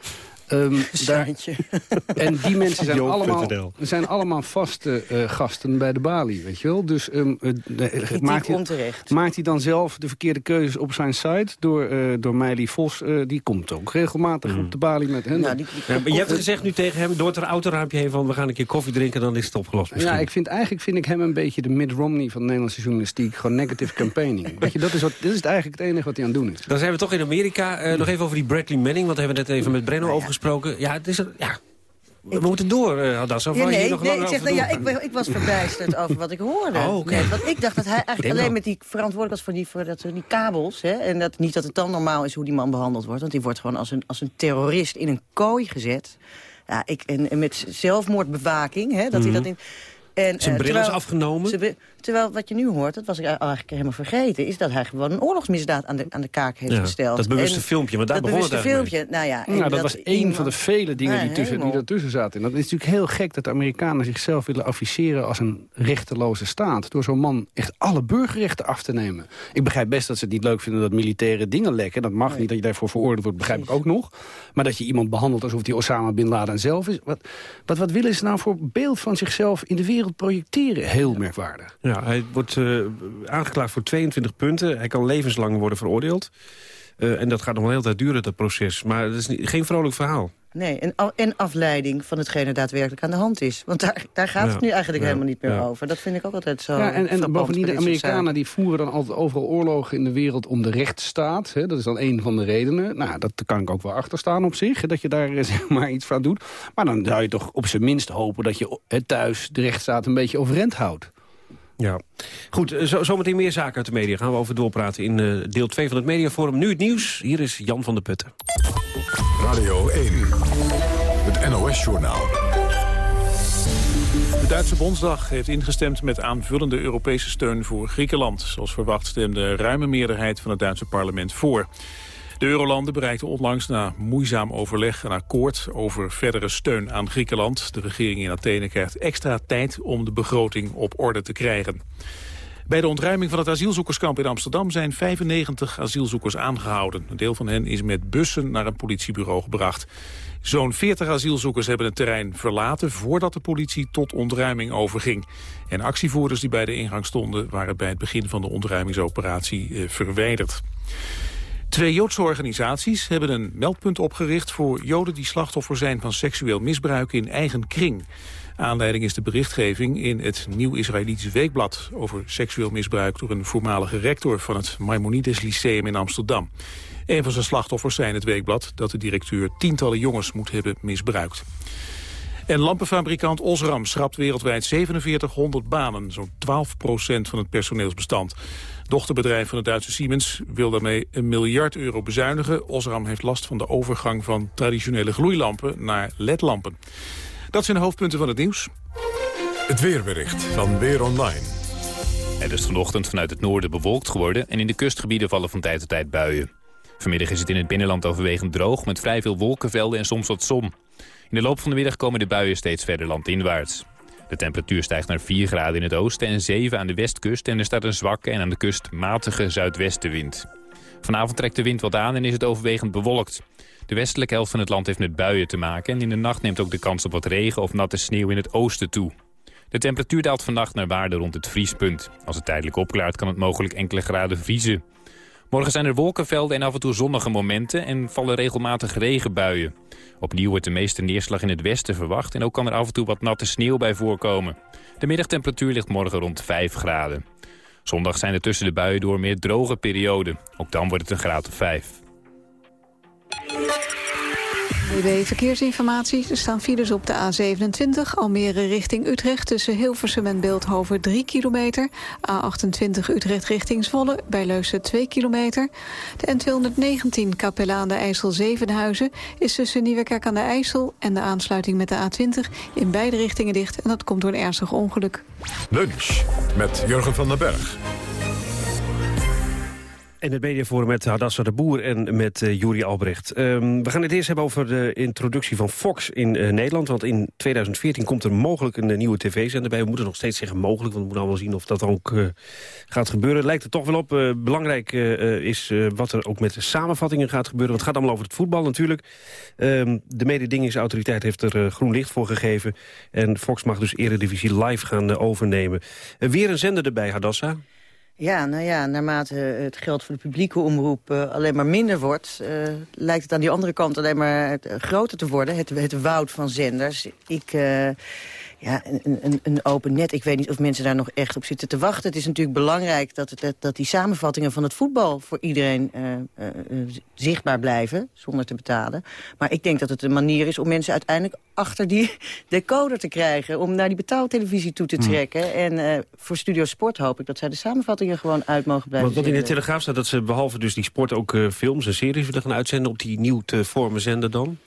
ehm, [LAUGHS] daar, [LAUGHS] en die mensen zijn allemaal, zijn allemaal vaste eh, gasten bij de balie, weet je wel. Dus ehm, eh, de- maakt, hij, maakt hij dan zelf de verkeerde keuzes op zijn site door, eh door Meili Vos. eh, die komt ook regelmatig op de balie met hen. Nou, die- Ja, je hebt gezegd nu tegen hem, door het autoraampje heen... van we gaan een keer koffie drinken, dan is het opgelost misschien. Ja, ik vind, eigenlijk vind ik hem een beetje de Mitt Romney van de Nederlandse journalistiek. Gewoon negative [LAUGHS] campaigning. Weet je, dat is, wat, dat is eigenlijk het enige wat hij aan het doen is. Dan zijn we toch in Amerika. Eh, nog even over die Bradley Manning, want daar hebben we net even met Brenno over gesproken. Ja, het is ja, we moeten door, uh, Hadassa. Of Ja, nee, nog nee ik, zeg, nou, ja, ik, ik was verbijsterd [LAUGHS] over wat ik hoorde. Oh, want ik dacht dat hij eigenlijk alleen met die verantwoordelijk was voor die, voor dat, die kabels. Hè, en dat, niet dat het dan normaal is hoe die man behandeld wordt. Want die wordt gewoon als een, als een terrorist in een kooi gezet. Ja, ik, en, en met zelfmoordbewaking, hè, dat Mhm. hij dat in... En, Zijn eh, bril is afgenomen. Terwijl wat je nu hoort, dat was ik eigenlijk helemaal vergeten... is dat hij gewoon een oorlogsmisdaad aan de, aan de kaak heeft Ja, gesteld. dat bewuste En filmpje, want daar dat begon het filmpje, nou ja... Nou, dat, was één iemand- van de vele dingen die, tussen, die zaten. En dat is natuurlijk heel gek dat de Amerikanen zichzelf willen afficheren als een rechteloze staat. Door zo'n man echt alle burgerrechten af te nemen. Ik begrijp best dat ze het niet leuk vinden dat militaire dingen lekken. Dat mag niet, dat je daarvoor veroordeeld wordt, begrijp ik ook nog. Maar dat je iemand behandelt alsof hij Osama Bin Laden zelf is. Wat, wat, wat willen ze nou voor beeld van zichzelf in de wereld projecteren? Heel merkwaardig. Ja, hij wordt eh, aangeklaagd voor 22 punten. Hij kan levenslang worden veroordeeld. Eh, en dat gaat nog wel heel tijd duren, dat proces. Maar het is niet, geen vrolijk verhaal. Nee, en, en afleiding van hetgene daadwerkelijk aan de hand is. Want daar, daar gaat Ja, het nu eigenlijk ja, helemaal niet meer ja. over. Dat vind ik ook altijd zo Ja, en, en bovendien, de. Amerikanen die voeren dan altijd overal oorlogen in de wereld om de rechtsstaat. Hè, dat is dan een van de redenen. Nou, dat kan ik ook wel achterstaan op zich, hè, dat je daar [LAUGHS] eh, zeg maar iets van doet. Maar dan zou je toch op zijn minst hopen dat je eh, thuis de rechtsstaat een beetje overeind houdt. Ja. Goed, eh, zo, zometeen meer zaken uit de media. Gaan we over doorpraten in eh, deel 2 van het Mediaforum. Nu het nieuws. Hier is Jan van der Putten. Radio 1, het NOS-journaal. De Duitse Bondsdag heeft ingestemd met aanvullende Europese steun voor Griekenland. Zoals verwacht stemde ruime meerderheid van het Duitse parlement voor. De Eurolanden bereikten onlangs na moeizaam overleg een akkoord over verdere steun aan Griekenland. De regering in Athene krijgt extra tijd om de begroting op orde te krijgen. Bij de ontruiming van het asielzoekerskamp in Amsterdam zijn 95 asielzoekers aangehouden. Een deel van hen is met bussen naar een politiebureau gebracht. Zo'n 40 asielzoekers hebben het terrein verlaten voordat de politie tot ontruiming overging. En actievoerders die bij de ingang stonden waren bij het begin van de ontruimingsoperatie eh, verwijderd. Twee Joodse organisaties hebben een meldpunt opgericht voor Joden die slachtoffer zijn van seksueel misbruik in eigen kring. Aanleiding is de berichtgeving in het Nieuw Israëlitisch Weekblad over seksueel misbruik door een voormalige rector van het Maimonides Lyceum in Amsterdam. Een van zijn slachtoffers zei in het Weekblad dat de directeur tientallen jongens moet hebben misbruikt. En lampenfabrikant Osram schrapt wereldwijd 4700 banen, zo'n 12% van het personeelsbestand. Dochterbedrijf van het Duitse Siemens wil daarmee een miljard euro bezuinigen. Osram heeft last van de overgang van traditionele gloeilampen naar ledlampen. Dat zijn de hoofdpunten van het nieuws. Het weerbericht van Weer Online. Het is vanochtend vanuit het noorden bewolkt geworden... en in de kustgebieden vallen van tijd tot tijd buien. Vanmiddag is het in het binnenland overwegend droog... met vrij veel wolkenvelden en soms wat zon. In de loop van de middag komen de buien steeds verder landinwaarts. De temperatuur stijgt naar 4 graden in het oosten en 7 aan de westkust... en er staat een zwakke en aan de kust matige zuidwestenwind. Vanavond trekt de wind wat aan en is het overwegend bewolkt. De westelijke helft van het land heeft met buien te maken... en in de nacht neemt ook de kans op wat regen of natte sneeuw in het oosten toe. De temperatuur daalt vannacht naar waarde rond het vriespunt. Als het tijdelijk opklaart kan het mogelijk enkele graden vriezen. Morgen zijn er wolkenvelden en af en toe zonnige momenten... en vallen regelmatig regenbuien. Opnieuw wordt de meeste neerslag in het westen verwacht... en ook kan er af en toe wat natte sneeuw bij voorkomen. De middagtemperatuur ligt morgen rond 5 graden. Zondag zijn er tussen de buien door meer droge perioden. Ook dan wordt het een graad of 5. BB Verkeersinformatie. Er staan files op de A27, Almere richting Utrecht... tussen Hilversum en Beeldhoven 3 kilometer. A28 Utrecht richting Zwolle, bij Leusen 2 kilometer. De N219 Capella aan de IJssel Zevenhuizen... is tussen Nieuwekerk aan de IJssel en de aansluiting met de A20... in beide richtingen dicht en dat komt door een ernstig ongeluk. Lunch met Jurgen van den Berg. En het mediaforum met Hadassa de Boer en met uh, Albrecht. Um, we gaan het eerst hebben over de introductie van Fox in uh, Nederland. Want in 2014 komt er mogelijk een uh, nieuwe tv-zender bij. We moeten nog steeds zeggen mogelijk, want we moeten allemaal zien of dat ook gaat gebeuren. Lijkt er toch wel op. belangrijk is wat er ook met de samenvattingen gaat gebeuren. Want het gaat allemaal over het voetbal natuurlijk. Um, de mededingingsautoriteit heeft er groen licht voor gegeven. En Fox mag dus Eredivisie live gaan overnemen. weer een zender erbij, Hadassa. Ja, nou ja, naarmate het geld voor de publieke omroep uh, alleen maar minder wordt... Uh, lijkt het aan die andere kant alleen maar groter te worden. Het, het woud van zenders. Ik... ja, een, een, een, open net. Ik weet niet of mensen daar nog echt op zitten te wachten. Het is natuurlijk belangrijk dat, het, dat die samenvattingen van het voetbal... voor iedereen uh, uh, zichtbaar blijven, zonder te betalen. Maar ik denk dat het een manier is om mensen uiteindelijk achter die [LAUGHS] decoder te krijgen... om naar die betaaltelevisie toe te trekken. Mm. En uh, voor Studio Sport hoop ik dat zij de samenvattingen gewoon uit mogen blijven Want wat in de Telegraaf staat dat ze behalve dus die sport ook films en series willen gaan uitzenden... op die nieuw te vormen zender dan?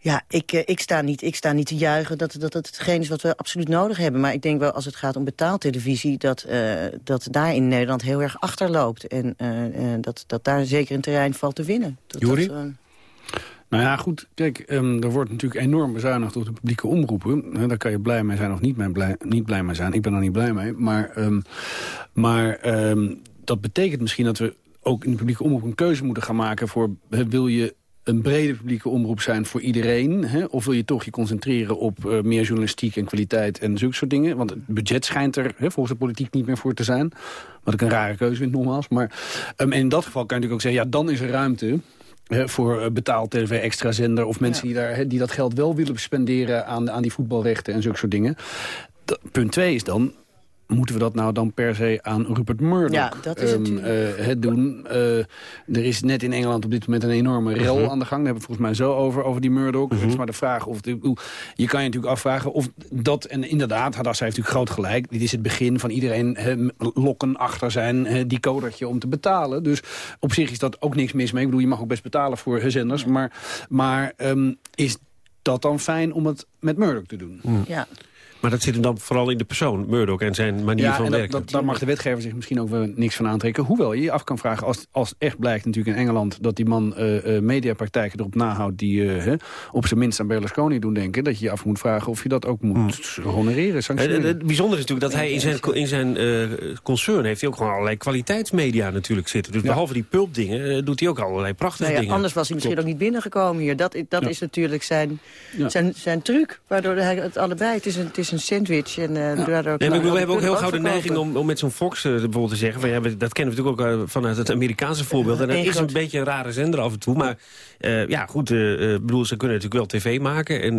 Ja, ik, eh, ik, sta niet, ik sta niet te juichen dat, dat het hetgeen is wat we absoluut nodig hebben. Maar ik denk wel als het gaat om betaaltelevisie... dat, uh, dat daar in Nederland heel erg achterloopt. En uh, dat, dat daar zeker een terrein valt te winnen. Dat, Nou ja, goed. Kijk, um, er wordt natuurlijk enorm bezuinigd op de publieke omroepen. daar kan je blij mee zijn of niet, mee blij, niet blij mee zijn. Ik ben er niet blij mee. Maar, um, maar um, dat betekent misschien dat we ook in de publieke omroep een keuze moeten gaan maken... voor wil je een brede publieke omroep zijn voor iedereen? Hè? Of wil je toch je concentreren op uh, meer journalistiek en kwaliteit en zulke soort dingen? Want het budget schijnt er hè, volgens de politiek niet meer voor te zijn. Wat ik een rare keuze vind nogmaals. Maar um, in dat geval kan je natuurlijk ook zeggen... ja, dan is er ruimte voor uh, betaald tv, extra zender... of mensen ja. die, daar, die dat geld wel willen spenderen aan, aan die voetbalrechten en zulke soort dingen. Punt twee is dan, moeten we dat nou dan per se aan Rupert Murdoch ja, dat is um, uh, het doen? Uh, er is net in Engeland op dit moment een enorme rel uh -huh. aan de gang. Daar hebben we volgens mij zo over, over die Murdoch. -huh. Het is maar de vraag of... De, je kan je natuurlijk afvragen of dat... En inderdaad, Hadassa heeft natuurlijk groot gelijk. Dit is het begin van iedereen he, lokken achter zijn he, decodertje om te betalen. Dus op zich is dat ook niks mis mee. Ik bedoel, je mag ook best betalen voor zenders. Ja. Maar, maar um, is dat dan fijn om het met Murdoch te doen? Ja. Maar dat zit hem dan vooral in de persoon, Murdoch, en zijn manier ja, van en werken. Dat, dat, daar mag de wetgever zich misschien ook wel niks van aantrekken. Hoewel je je af kan vragen, als, als echt blijkt natuurlijk in Engeland... dat die man uh, mediapraktijken erop nahoudt die uh, op zijn minst aan Berlusconi doen denken... dat je je af moet vragen of je dat ook moet hmm. honoreren, sanctioneren. Het bijzondere is natuurlijk dat hij in zijn, in zijn concern... heeft hij ook gewoon allerlei kwaliteitsmedia natuurlijk zitten. Dus ja. behalve die pulpdingen doet hij ook allerlei prachtige nou ja, dingen. Anders was hij misschien Klopt. ook niet binnengekomen hier. Dat, dat ja. is natuurlijk zijn, zijn, zijn truc, waardoor hij het allebei... Het is een, het is een sandwich en uh, ja. Nee, maar we hebben ook heel gauw de neiging om, om met zo'n Fox uh, bijvoorbeeld te zeggen... Van, ja, dat kennen we natuurlijk ook uh, vanuit het Amerikaanse voorbeeld. En dat is een beetje een rare zender af en toe. Maar uh, ja, goed, bedoel, ze kunnen natuurlijk wel tv maken. En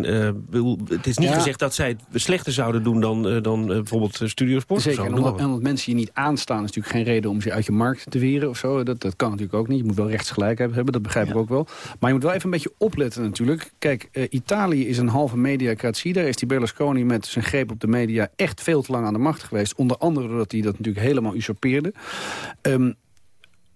bedoel, het is niet ja. gezegd dat zij het slechter zouden doen dan, dan bijvoorbeeld Studio Sport. Zeker, en omdat, en omdat mensen je niet aanstaan... is natuurlijk geen reden om ze uit je markt te weren of zo. Dat, dat kan natuurlijk ook niet. Je moet wel rechtsgelijkheid hebben, dat begrijp ja. ik ook wel. Maar je moet wel even een beetje opletten natuurlijk. Kijk, Italië is een halve mediacratie. Daar is die Berlusconi met zijn greep op de media echt veel te lang aan de macht geweest. Onder andere doordat hij dat natuurlijk helemaal usurpeerde. Um,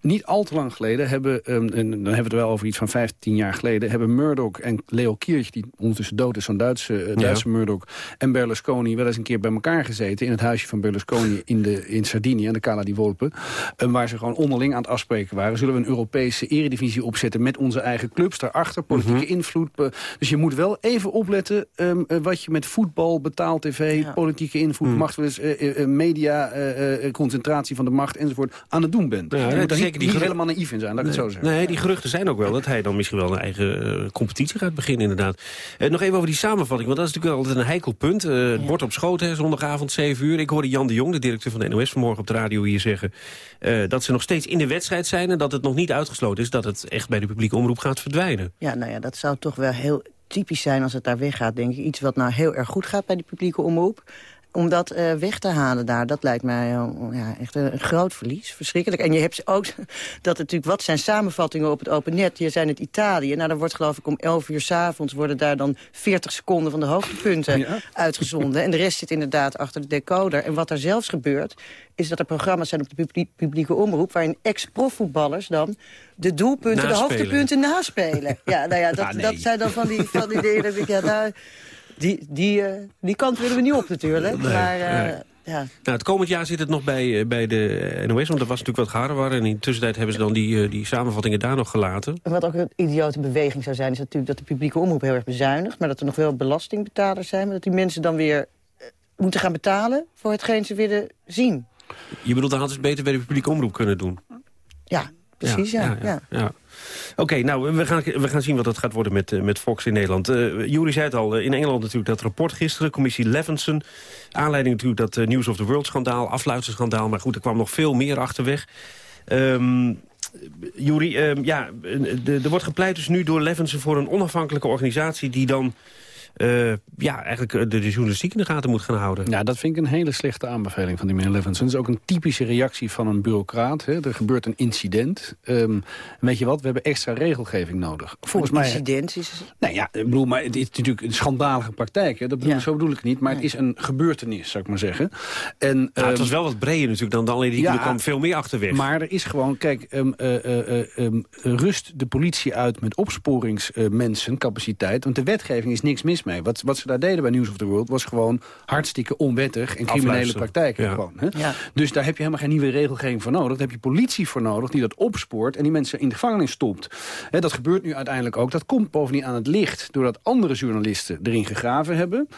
niet al te lang geleden hebben, um, en dan hebben we het wel over iets van 15 jaar geleden... hebben Murdoch en Leo Kirch, die ondertussen dood is, zo'n Duitse, uh, Duitse ja. Murdoch... en Berlusconi wel eens een keer bij elkaar gezeten... in het huisje van Berlusconi in, de, in Sardinië, aan de Cala di Volpe... Um, waar ze gewoon onderling aan het afspreken waren. Zullen we een Europese eredivisie opzetten met onze eigen clubs daarachter? Politieke mm -hmm. invloed. Dus je moet wel even opletten um, uh, wat je met voetbal, betaal tv... Ja. politieke invloed, mm. macht, media, concentratie van de macht enzovoort... aan het doen bent. Ja, daar niet, helemaal naïef in zijn, dat nee, ik het zo zeggen. Nee, die geruchten zijn ook wel dat hij dan misschien wel een eigen uh, competitie gaat beginnen inderdaad. Uh, nog even over die samenvatting, want dat is natuurlijk altijd een heikel punt. Uh, het ja. bord op schoot, hè, zondagavond 7 uur. Ik hoorde Jan de Jong, de directeur van de NOS vanmorgen op de radio hier zeggen... dat ze nog steeds in de wedstrijd zijn en dat het nog niet uitgesloten is... dat het echt bij de publieke omroep gaat verdwijnen. Ja, nou ja, dat zou toch wel heel typisch zijn als het daar weggaat, denk ik. Iets wat nou heel erg goed gaat bij de publieke omroep om dat uh, weg te halen daar, dat lijkt mij uh, ja, echt een, groot verlies. Verschrikkelijk. En je hebt ook [LAUGHS] dat natuurlijk, wat zijn samenvattingen op het open net? Hier zijn het Italië. Nou, dan wordt geloof ik om 11 uur s'avonds worden daar dan 40 seconden van de hoogtepunten ja. uitgezonden. En de rest zit inderdaad achter de decoder. En wat er zelfs gebeurt, is dat er programma's zijn op de publiek, publieke omroep... waarin ex-profvoetballers dan de doelpunten, naspelen. de hoogtepunten naspelen. [LAUGHS] Ja, nou ja, dat, ah, nee. dat zijn dan van die, van die dingen... Ja, daar, die, die, uh, die kant willen we niet op natuurlijk. Nee, maar, uh, nee. ja. Nou, het komend jaar zit het nog bij, bij de NOS, want er was natuurlijk wat geharrewar. En in de tussentijd hebben ze dan die, die samenvattingen daar nog gelaten. En wat ook een idiote beweging zou zijn, is natuurlijk dat de publieke omroep heel erg bezuinigt. Maar dat er nog wel belastingbetalers zijn. Maar dat die mensen dan weer moeten gaan betalen voor hetgeen ze willen zien. Je bedoelt, dan hadden ze beter bij de publieke omroep kunnen doen? Ja, precies, ja. ja, ja, ja. Oké, nou, we gaan, we gaan zien wat het gaat worden met, uh, met Fox in Nederland. Uh, Jury zei het al, uh, in Engeland natuurlijk dat rapport gisteren, commissie Levinson. Aanleiding natuurlijk dat News of the World schandaal, afluisterschandaal. Maar goed, er kwam nog veel meer achterweg. Um, Jury, um, ja, er wordt gepleit dus nu door Levinson voor een onafhankelijke organisatie... die dan eh, ja, eigenlijk eh, de, de, journalistiek in de gaten moet gaan houden. Ja, dat vind ik een hele slechte aanbeveling van die meneer Levinson. Dat is ook een typische reactie van een bureaucraat. Hè. Er gebeurt een incident. Um, weet je wat, we hebben extra regelgeving nodig. Volgens mij. incident is... Nou ja, ik bedoel, maar het is natuurlijk een schandalige praktijk. Hè. Dat bedoel, Zo bedoel ik het niet, maar het is een gebeurtenis, zou ik maar zeggen. En, nou, het was ehm, wel wat breder natuurlijk dan, dan alleen die ja, er kwam veel meer achterweg. Maar er is gewoon, kijk, um, rust de politie uit met opsporingsmensen, capaciteit. Want de wetgeving is niks mis mee. Wat, wat ze daar deden bij News of the World was gewoon hartstikke onwettig en criminele praktijken. Gewoon, hè? Dus daar heb je helemaal geen nieuwe regelgeving voor nodig. Daar heb je politie voor nodig die dat opspoort en die mensen in de gevangenis stopt. dat gebeurt nu uiteindelijk ook. Dat komt bovendien aan het licht doordat andere journalisten erin gegraven hebben.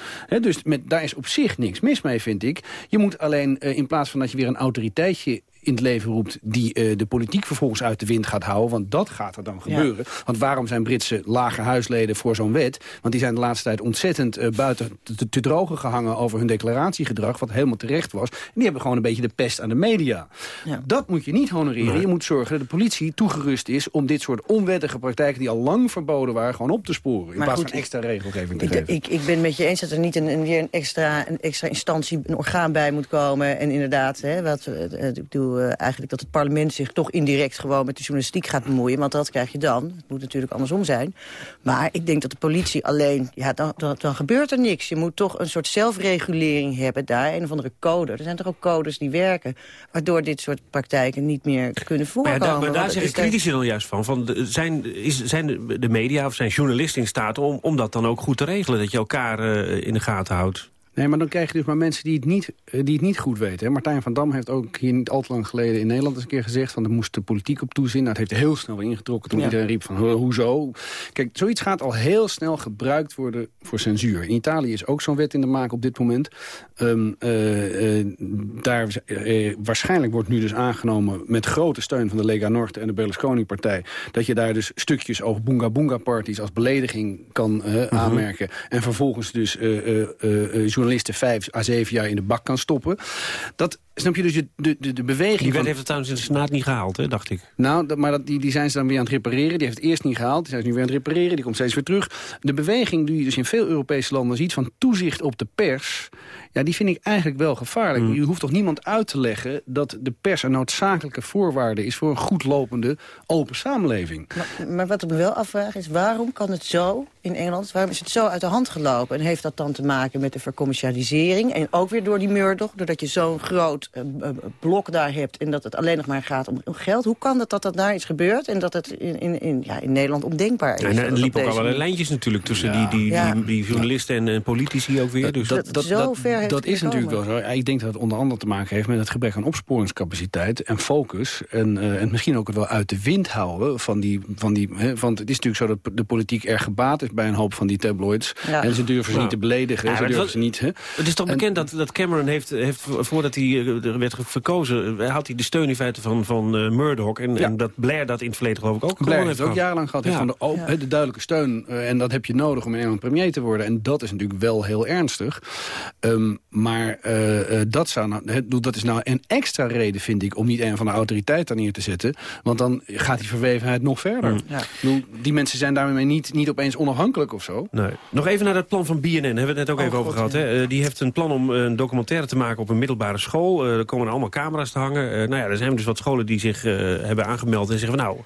dus met, daar is op zich niks mis mee, vind ik. Je moet alleen uh, in plaats van dat je weer een autoriteitje in het leven roept... die uh, de politiek vervolgens uit de wind gaat houden. Want dat gaat er dan gebeuren. Want waarom zijn Britse lagerhuisleden voor zo'n wet? Want die zijn de laatste tijd ontzettend uh, buiten te, te, drogen gehangen... over hun declaratiegedrag, wat helemaal terecht was. En die hebben gewoon een beetje de pest aan de media. Ja. Dat moet je niet honoreren. Je moet zorgen dat de politie toegerust is... om dit soort onwettige praktijken die al lang verboden waren... gewoon op te sporen. In plaats van extra regelgeving te ik, geven. Ik, ik ben met je eens dat er niet een, een, weer een extra, een extra instantie, een orgaan bij moet komen. En inderdaad, hè, wat, uh, ik bedoel, uh, eigenlijk dat het parlement zich toch indirect gewoon met de journalistiek gaat bemoeien. Want dat krijg je dan. Het moet natuurlijk andersom zijn. Maar ik denk dat de politie alleen, ja, dan, dan, dan gebeurt er niks. Je moet toch een soort zelfregulering hebben daar. Een of andere code. Er zijn toch ook codes die werken. Waardoor dit soort praktijken niet meer kunnen voorkomen. Maar, ja, daar, maar daar zeggen critici dan juist van. van de, zijn, is, zijn de media of zijn journalisten in staat om, om dat dan ook goed te regelen? Dat je elkaar uh, in de gaten houdt? Nee, maar dan krijg je dus maar mensen die het niet, eh, die het niet goed weten. Hè. Martijn van Dam heeft ook hier niet al te lang geleden in Nederland eens een keer gezegd... van er moest de politiek op toezien. Nou, dat heeft heel snel ingetrokken toen iedereen riep van hoezo. Kijk, zoiets gaat al heel snel gebruikt worden voor censuur. In Italië is ook zo'n wet in de maak op dit moment. Um, uh, uh, daar, waarschijnlijk wordt nu dus aangenomen met grote steun van de Lega Nord en de Berlusconi-partij... dat je daar dus stukjes over boonga boonga parties als belediging kan mhm. aanmerken. En vervolgens dus journalisten vijf à zeven jaar in de bak kan stoppen. Dat, snap je dus de, de, de beweging... Die wet heeft het trouwens in de Senaat niet gehaald, hè, dacht ik. Nou, dat, maar dat, die, die zijn ze dan weer aan het repareren. Die heeft het eerst niet gehaald, die zijn ze nu weer aan het repareren. Die komt steeds weer terug. De beweging die je dus in veel Europese landen ziet... van toezicht op de pers... Ja, die vind ik eigenlijk wel gevaarlijk. Mm. Je hoeft toch niemand uit te leggen dat de pers een noodzakelijke voorwaarde is... voor een goed lopende, open samenleving. Maar, maar wat ik me wel afvraag is, waarom kan het zo in Engeland... waarom is het zo uit de hand gelopen? En heeft dat dan te maken met de vercommercialisering? En ook weer door die Murdoch, doordat je zo'n groot uh, blok daar hebt... en dat het alleen nog maar gaat om, geld. Hoe kan het dat dat daar is gebeurd en dat het in, in, in, ja, in Nederland ondenkbaar is? Ja, en er liepen ook allerlei lijntjes natuurlijk tussen die, die, die, die, journalisten en politici ook weer. Dus dat, dat, zo ver dat is natuurlijk wel zo. Ik denk dat het onder andere te maken heeft met het gebrek aan opsporingscapaciteit en focus. En, uh, en misschien ook het wel uit de wind houden van die... Van die hè, want het is natuurlijk zo dat de politiek erg gebaat is bij een hoop van die tabloids. Ja. En ze durven ze niet te beledigen. Ja, ze durven ze niet, hè. Het is toch bekend dat, dat Cameron heeft, heeft, voordat hij uh, werd verkozen... Uh, had hij de steun in feite van, van Murdoch. En, en, dat Blair dat in het verleden geloof ik ook Blair heeft ook jarenlang gehad. Heeft van de, de duidelijke steun. en dat heb je nodig om in Engeland premier te worden. En dat is natuurlijk wel heel ernstig. Um, maar uh, dat, zou nou, dat is nou een extra reden, vind ik... om niet een van de autoriteiten neer te zetten. Want dan gaat die verwevenheid nog verder. Mm. Ja. Bedoel, die mensen zijn daarmee niet, niet opeens onafhankelijk of zo. Nee. Nog even naar dat plan van BNN. Hebben we het net ook oh, even over gehad. Hè? die heeft een plan om een documentaire te maken op een middelbare school. Er komen allemaal camera's te hangen. nou ja, er zijn dus wat scholen die zich hebben aangemeld en zeggen van... nou,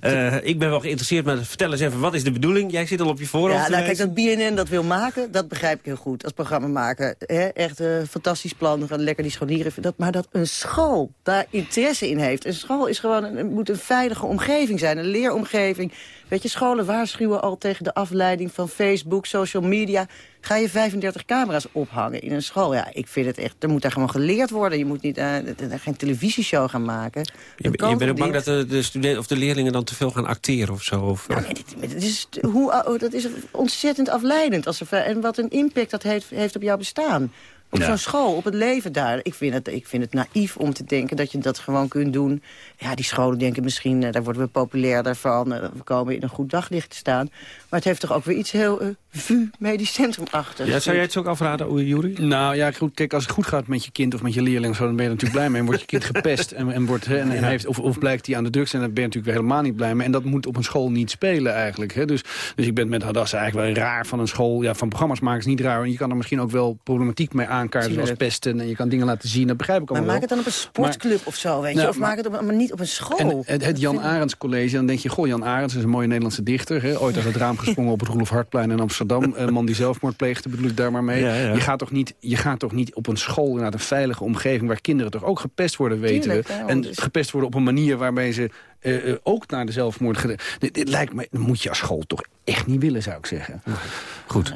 uh, ik ben wel geïnteresseerd, maar vertel eens even, wat is de bedoeling? Jij zit al op je voorhoofd. Ja, nou, kijk, dat BNN dat wil maken, dat begrijp ik heel goed. Als programmamaker, hè, echt een fantastisch plan, gaan lekker die scholieren... Dat, maar dat een school daar interesse in heeft. Een school is gewoon een, moet een veilige omgeving zijn, een leeromgeving. Weet je, scholen waarschuwen al tegen de afleiding van Facebook, social media. Ga je 35 camera's ophangen in een school? Ja, ik vind het echt, er moet daar gewoon geleerd worden. Je moet niet uh, geen televisieshow gaan maken. Je, je bent ook bang dat de, de studenten of de leerlingen dan te veel gaan acteren of zo? Of, nou, dit, is, hoe, oh, dat is ontzettend afleidend. Als er, en wat een impact dat heeft, heeft op jouw bestaan. Op Ja. zo'n school, op het leven daar. Ik vind, het, ik vind het naïef om te denken dat je dat gewoon kunt doen. Ja, die scholen denken misschien, eh, daar worden we populairder van. eh, we komen in een goed daglicht te staan. Maar het heeft toch ook weer iets heel uh, VU, medisch centrum achter. Ja, zou jij het zo ook afraden, Juri? Nou ja, goed, kijk, als het goed gaat met je kind of met je leerling... Zo, dan ben je er natuurlijk blij mee. En wordt je kind gepest en, en, wordt, hè, en, en heeft, of, of blijkt hij aan de drugs... en dan ben je natuurlijk weer helemaal niet blij mee. En dat moet op een school niet spelen eigenlijk. Hè. Dus, dus ik ben met Hadassa eigenlijk wel raar van een school. Ja, van programma's maken is niet raar. En je kan er misschien ook wel problematiek mee aankaarten... zoals pesten en je kan dingen laten zien. Dat begrijp ik Maar allemaal maak het dan op een sportclub of zo, weet je? Nou, of maak het op, maar niet op een school. En het, het Jan Arends College, dan denk je... goh, Jan Arends is een mooie Nederlandse dichter. Hè? Ooit uit het raam gesprongen op het Roelof Hartplein in Amsterdam. [LAUGHS] Een man die zelfmoord pleegde, bedoel ik daar maar mee. Ja, ja. Je, gaat toch niet, je gaat toch niet op een school, inderdaad een veilige omgeving... waar kinderen toch ook gepest worden, weten Tuurlijk, we. En dus. gepest worden op een manier waarbij ze eh, eh, ook naar de zelfmoord... Dit, dit lijkt me, dat moet je als school toch echt niet willen, zou ik zeggen. Goed.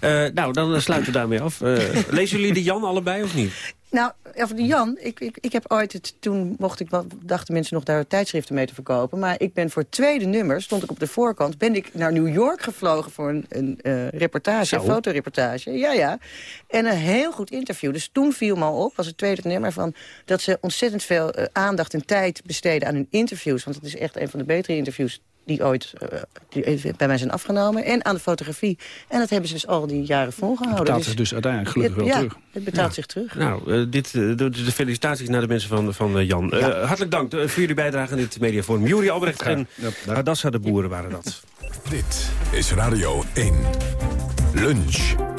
Eh, nou, dan sluiten we daarmee af. [LAUGHS] Lezen jullie de Jan allebei of niet? Nou, die Jan, ik, ik, ik heb ooit het, toen mocht ik, dachten mensen nog daar tijdschriften mee te verkopen. Maar ik ben voor het tweede nummer, stond ik op de voorkant, ben ik naar New York gevlogen voor een, een eh, reportage, Zo. een fotoreportage. Ja, ja. En een heel goed interview. Dus toen viel me al op, was het tweede nummer, van dat ze ontzettend veel eh, aandacht en tijd besteden aan hun interviews. Want het is echt een van de betere interviews die ooit eh, die bij mij zijn afgenomen. En aan de fotografie. En dat hebben ze dus al die jaren volgehouden. betaalt zich dus uiteindelijk gelukkig wel ja, terug. het betaalt Ja. zich terug. Nou, eh, dit, eh, de, de felicitaties naar de mensen van, van Jan. Hartelijk dank voor jullie bijdrage aan dit mediaforum. Juri Albrecht en Hadassa de Boeren waren dat. Dit is Radio 1. Lunch.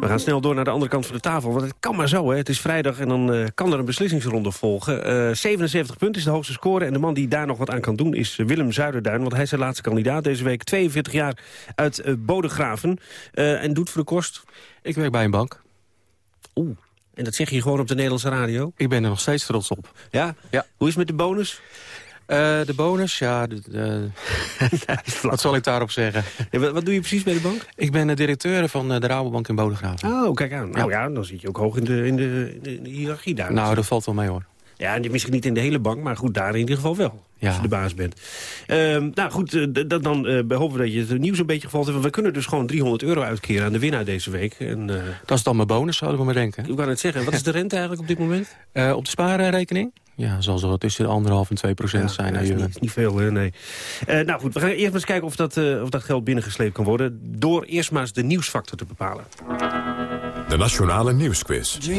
We gaan snel door naar de andere kant van de tafel. Want het kan maar zo, hè. Het is vrijdag en dan eh, kan er een beslissingsronde volgen. Eh 77 punten is de hoogste score. En de man die daar nog wat aan kan doen is eh, Willem Zuiderduin. Want hij is de laatste kandidaat deze week. 42 jaar uit eh Bodegraven. Eh, en doet voor de kost... Ik werk bij een bank. Oeh. En dat zeg je gewoon op de Nederlandse radio? Ik ben er nog steeds trots op. Ja? Ja. Hoe is het met de bonus? Eh, de bonus, ja, de, de- [LAUGHS] wat zal ik daarop zeggen? wat, wat doe je precies bij de bank? Ik ben de directeur van eh, de Rabobank in Bodegraven. Oh, kijk aan. Nou ja, dan zit je ook hoog in de, in de, in hiërarchie daar. Nou, dat valt wel mee hoor. Ja, en misschien niet in de hele bank, maar goed, daar in ieder geval wel. Ja. Als je de baas bent. Ehm, nou goed, eh, d- d- dan eh, hopen we dat je het nieuws een beetje gevolgd hebt. Want we kunnen dus gewoon 300 euro uitkeren aan de winnaar deze week. En, eh, Dat is dan mijn bonus, zouden we maar denken. ik wou net zeggen, wat is de rente eigenlijk op dit moment? Eh, op de spaarrekening? Ja, zal zo tussen de anderhalf en 2 procent zijn. Ja, hè, is, jullie. niet, is niet veel, hè, nee. Eh, nou goed, we gaan eerst maar eens kijken of dat, eh, of dat geld binnengesleept kan worden. Door eerst maar eens de nieuwsfactor te bepalen. De Nationale Nieuwsquiz. The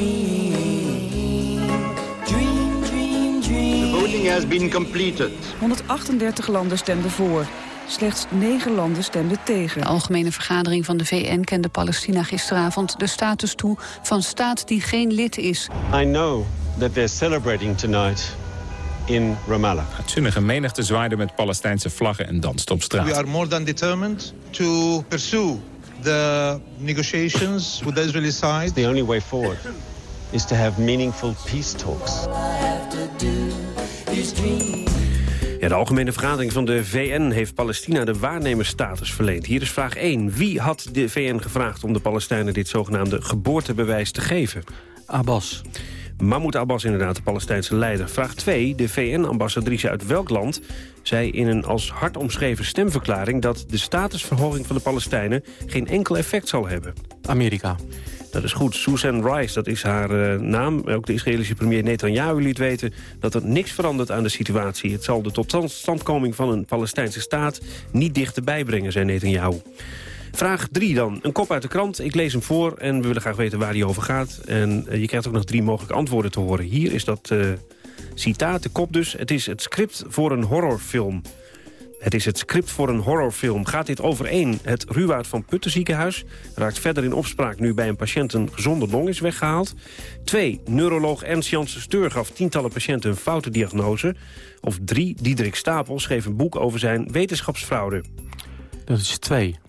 voting has been completed. 138 landen stemden voor. Slechts 9 landen stemden tegen. De Algemene Vergadering van de VN kende Palestina gisteravond de status toe van staat die geen lid is. I know that they're celebrating tonight in Ramallah. Uitzinnige menigte zwaaide met Palestijnse vlaggen en danste op straat. We are more than determined to pursue the negotiations with the Israeli side. The only way forward is to have meaningful peace talks. Ja, de Algemene Vergadering van de VN heeft Palestina de waarnemersstatus verleend. Hier is vraag 1. Wie had de VN gevraagd om de Palestijnen dit zogenaamde geboortebewijs te geven? Abbas. Mahmoud Abbas inderdaad, de Palestijnse leider. Vraag 2. De VN-ambassadrice uit welk land zei in een als hard omschreven stemverklaring... dat de statusverhoging van de Palestijnen geen enkel effect zal hebben? Amerika. Dat is goed. Susan Rice, dat is haar eh, naam. Ook de Israëlische premier Netanyahu liet weten dat er niks verandert aan de situatie. Het zal de totstandkoming van een Palestijnse staat niet dichterbij brengen, zei Netanyahu. Vraag 3 dan. Een kop uit de krant. Ik lees hem voor en we willen graag weten waar die over gaat. En eh, je krijgt ook nog drie mogelijke antwoorden te horen. Hier is dat eh, citaat, de kop dus. Het is het script voor een horrorfilm. Het is het script voor een horrorfilm. Gaat dit overeen? Het Ruwaard van Putten ziekenhuis raakt verder in opspraak... nu bij een patiënt een gezonde long is weggehaald. 2. Neuroloog Ernst Janssen Steur gaf tientallen patiënten een foute diagnose. Of 3. Diederik Stapel schreef een boek over zijn wetenschapsfraude. Dat is 2.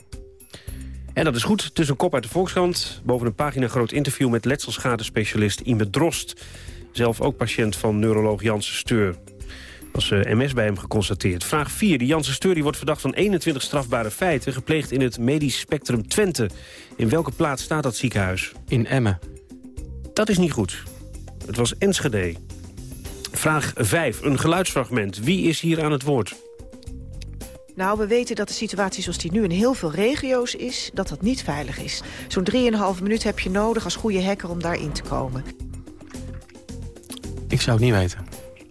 En dat is goed. Een kop uit de Volkskrant. Boven een pagina groot interview met letselschadespecialist Ime Drost. Zelf ook patiënt van neuroloog Janssen Steur. was eh, MS bij hem geconstateerd. Vraag 4. Die Janssen Steur die wordt verdacht van 21 strafbare feiten... gepleegd in het medisch spectrum Twente. In welke plaats staat dat ziekenhuis? In Emmen. Dat is niet goed. Het was Enschede. Vraag 5. Een geluidsfragment. Wie is hier aan het woord? Nou, we weten dat de situatie zoals die nu in heel veel regio's is... dat dat niet veilig is. Zo'n 3,5 minuut heb je nodig als goede hacker om daarin te komen. Ik zou het niet weten.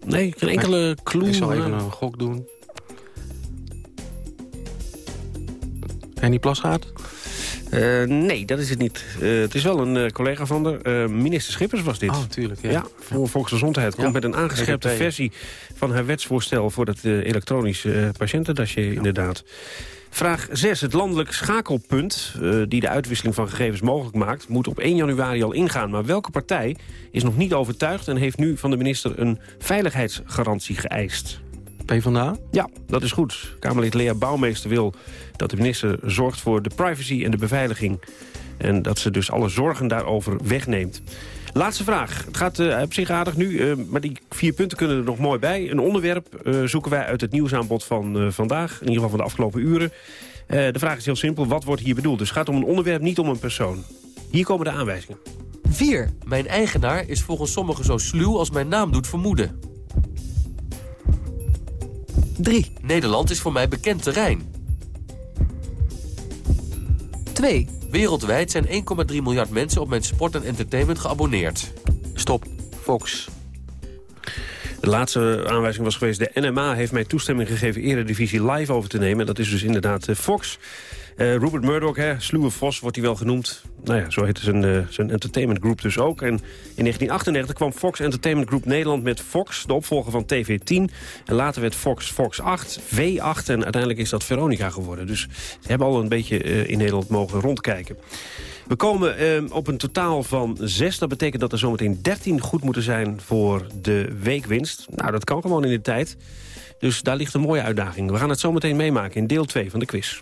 Nee, geen enkele clue. Ik zal even eh, een gok doen. En die plasgaat? Eh, nee, dat is het niet. Eh, het is wel een eh, collega van de minister Schippers was dit. Oh, tuurlijk, ja. Ja, voor Volksgezondheid. Komt Ja, met een aangescherpte versie van haar wetsvoorstel... voor het elektronische patiëntendossier, inderdaad. Vraag 6. Het landelijk schakelpunt, die de uitwisseling van gegevens mogelijk maakt... moet op 1 januari al ingaan. Maar welke partij is nog niet overtuigd... en heeft nu van de minister een veiligheidsgarantie geëist? PvdA? Ja, dat is goed. Kamerlid Lea Bouwmeester wil dat de minister zorgt voor de privacy en de beveiliging. En dat ze dus alle zorgen daarover wegneemt. Laatste vraag. Het gaat eh, op zich aardig nu, eh, maar die vier punten kunnen er nog mooi bij. Een onderwerp eh, zoeken wij uit het nieuwsaanbod van eh, vandaag, in ieder geval van de afgelopen uren. Eh, de vraag is heel simpel, wat wordt hier bedoeld? Dus het gaat om een onderwerp, niet om een persoon. Hier komen de aanwijzingen. 4. Mijn eigenaar is volgens sommigen zo sluw als mijn naam doet vermoeden. 3. Nederland is voor mij bekend terrein. 2. Wereldwijd zijn 1,3 miljard mensen op mijn sport en entertainment geabonneerd. Stop. Fox. De laatste aanwijzing was geweest... de NMA heeft mij toestemming gegeven Eredivisie live over te nemen. En dat is dus inderdaad eh, Fox. Eh, Rupert Murdoch, hè, sluwe vos wordt hij wel genoemd. Nou ja, zo heette zijn, eh, zijn entertainment group dus ook. En in 1998 kwam Fox Entertainment Group Nederland met Fox... de opvolger van TV10. En later werd Fox Fox 8, V8 en uiteindelijk is dat Veronica geworden. Dus ze hebben al een beetje eh, in Nederland mogen rondkijken. We komen op een totaal van 6. Dat betekent dat er zometeen 13 goed moeten zijn voor de weekwinst. Nou, dat kan gewoon in de tijd. Dus daar ligt een mooie uitdaging. We gaan het zometeen meemaken in deel 2 van de quiz.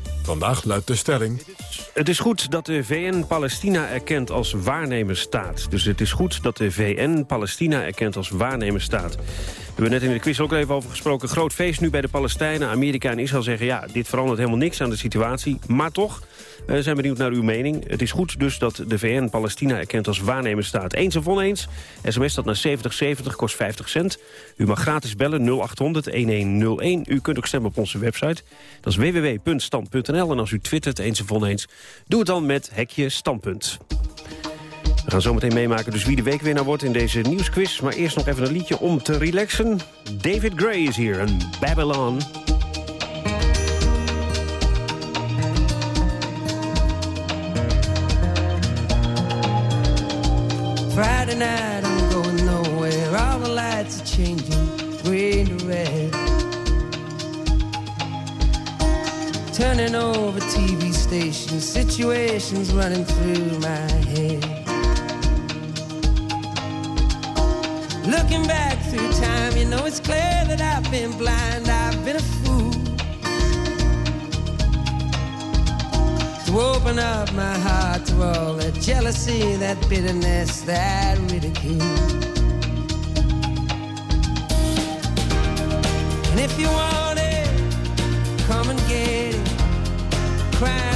Vandaag luidt de stelling... Het is goed dat de VN Palestina erkent als waarnemersstaat. Dus het is goed dat de VN Palestina erkent als waarnemersstaat. We hebben net in de quiz ook even over gesproken. Groot feest nu bij de Palestijnen. Amerika en Israël zeggen, ja, dit verandert helemaal niks aan de situatie. Maar toch, we zijn benieuwd naar uw mening. Het is goed dus dat de VN Palestina erkent als waarnemersstaat. Eens of oneens? SMS dat naar 7070 kost 50 cent. U mag gratis bellen 0800-1101. U kunt ook stemmen op onze website. Dat is www.stand.nl. En als u twittert eens of oneens, doe het dan met hekje standpunt. We gaan zometeen meemaken dus wie de weekwinnaar wordt in deze nieuwsquiz. Maar eerst nog even een liedje om te relaxen. David Gray is hier, een Babylon. Friday night, I'm going nowhere. All the lights are changing, green to red. Turning over TV stations, situations running through my head. Looking back through time, you know it's clear that I've been blind, I've been a open up my heart to all that jealousy, that bitterness, that ridicule. And if you want it, come and get it, crying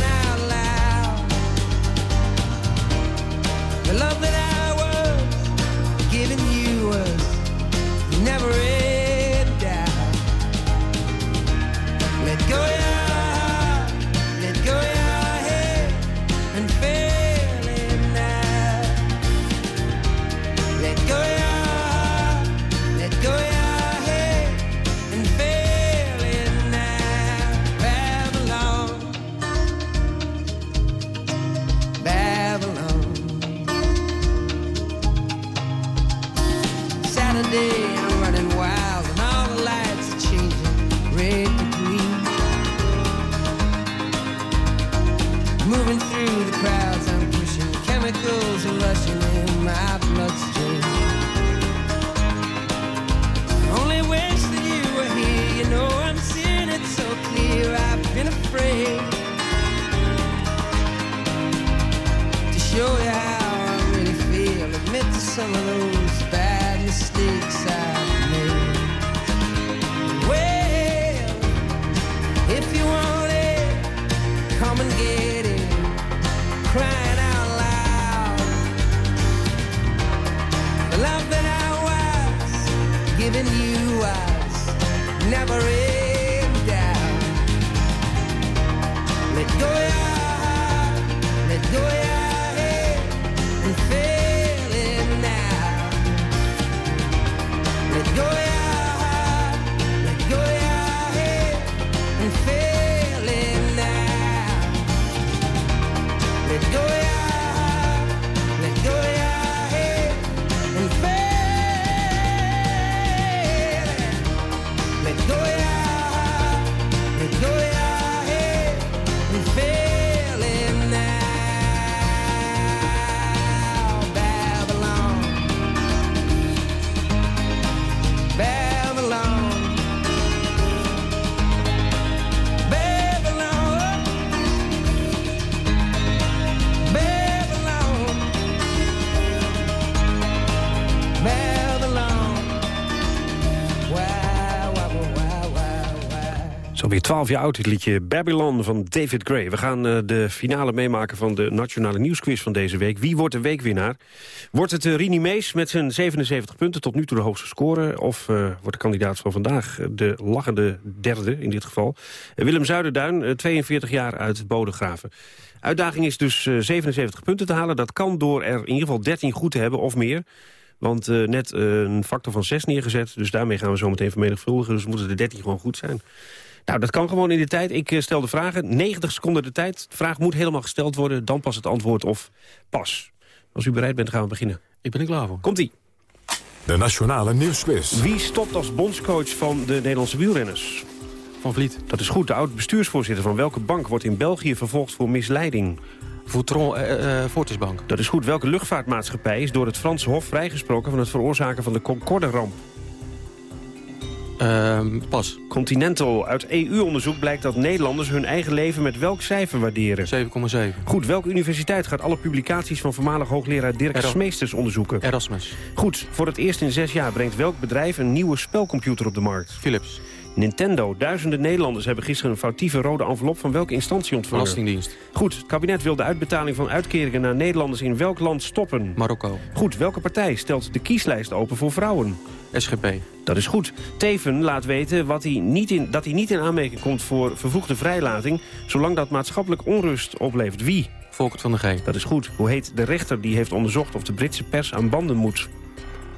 12 jaar oud, het liedje Babylon van David Gray. We gaan eh, de finale meemaken van de Nationale Nieuwsquiz van deze week. Wie wordt de weekwinnaar? Wordt het uh, Rini Mees met zijn 77 punten, tot nu toe de hoogste score? Of eh, wordt de kandidaat van vandaag eh, de lachende derde in dit geval? Eh, Willem Zuiderduin, eh, 42 jaar uit Bodegraven. Uitdaging is dus eh, 77 punten te halen. Dat kan door er in ieder geval 13 goed te hebben of meer. Want eh, net eh, een factor van 6 neergezet. Dus daarmee gaan we zo meteen vermenigvuldigen. Dus moeten de 13 gewoon goed zijn. Nou, dat kan gewoon in de tijd. Ik eh, stel de vragen. 90 seconden de tijd. De vraag moet helemaal gesteld worden. Dan pas het antwoord of pas. Als u bereid bent, gaan we beginnen. Ik ben er klaar voor. Komt-ie. De Nationale Nieuwsquiz. Wie stopt als bondscoach van de Nederlandse wielrenners? Van Vliet. Dat is goed. De oud-bestuursvoorzitter van welke bank wordt in België vervolgd voor misleiding? Voetron, eh, eh, Fortisbank. Dat is goed. Welke luchtvaartmaatschappij is door het Franse Hof vrijgesproken van het veroorzaken van de Concorde-ramp? Ehm, pas. Continental. Uit EU-onderzoek blijkt dat Nederlanders hun eigen leven met welk cijfer waarderen? 7,7. Goed, welke universiteit gaat alle publicaties van voormalig hoogleraar Dirk Eras- Smeesters onderzoeken? Erasmus. Goed, voor het eerst in zes jaar brengt welk bedrijf een nieuwe spelcomputer op de markt? Philips. Nintendo. Duizenden Nederlanders hebben gisteren een foutieve rode envelop van welke instantie ontvangen? Belastingdienst. Goed, het kabinet wil de uitbetaling van uitkeringen naar Nederlanders in welk land stoppen? Marokko. Goed, welke partij stelt de kieslijst open voor vrouwen? SGP. Dat is goed. Teven laat weten wat hij niet in, dat hij niet in aanmerking komt voor vervroegde vrijlating... zolang dat maatschappelijk onrust oplevert. Wie? Volkert van de G. Dat is goed. Hoe heet de rechter die heeft onderzocht of de Britse pers aan banden moet?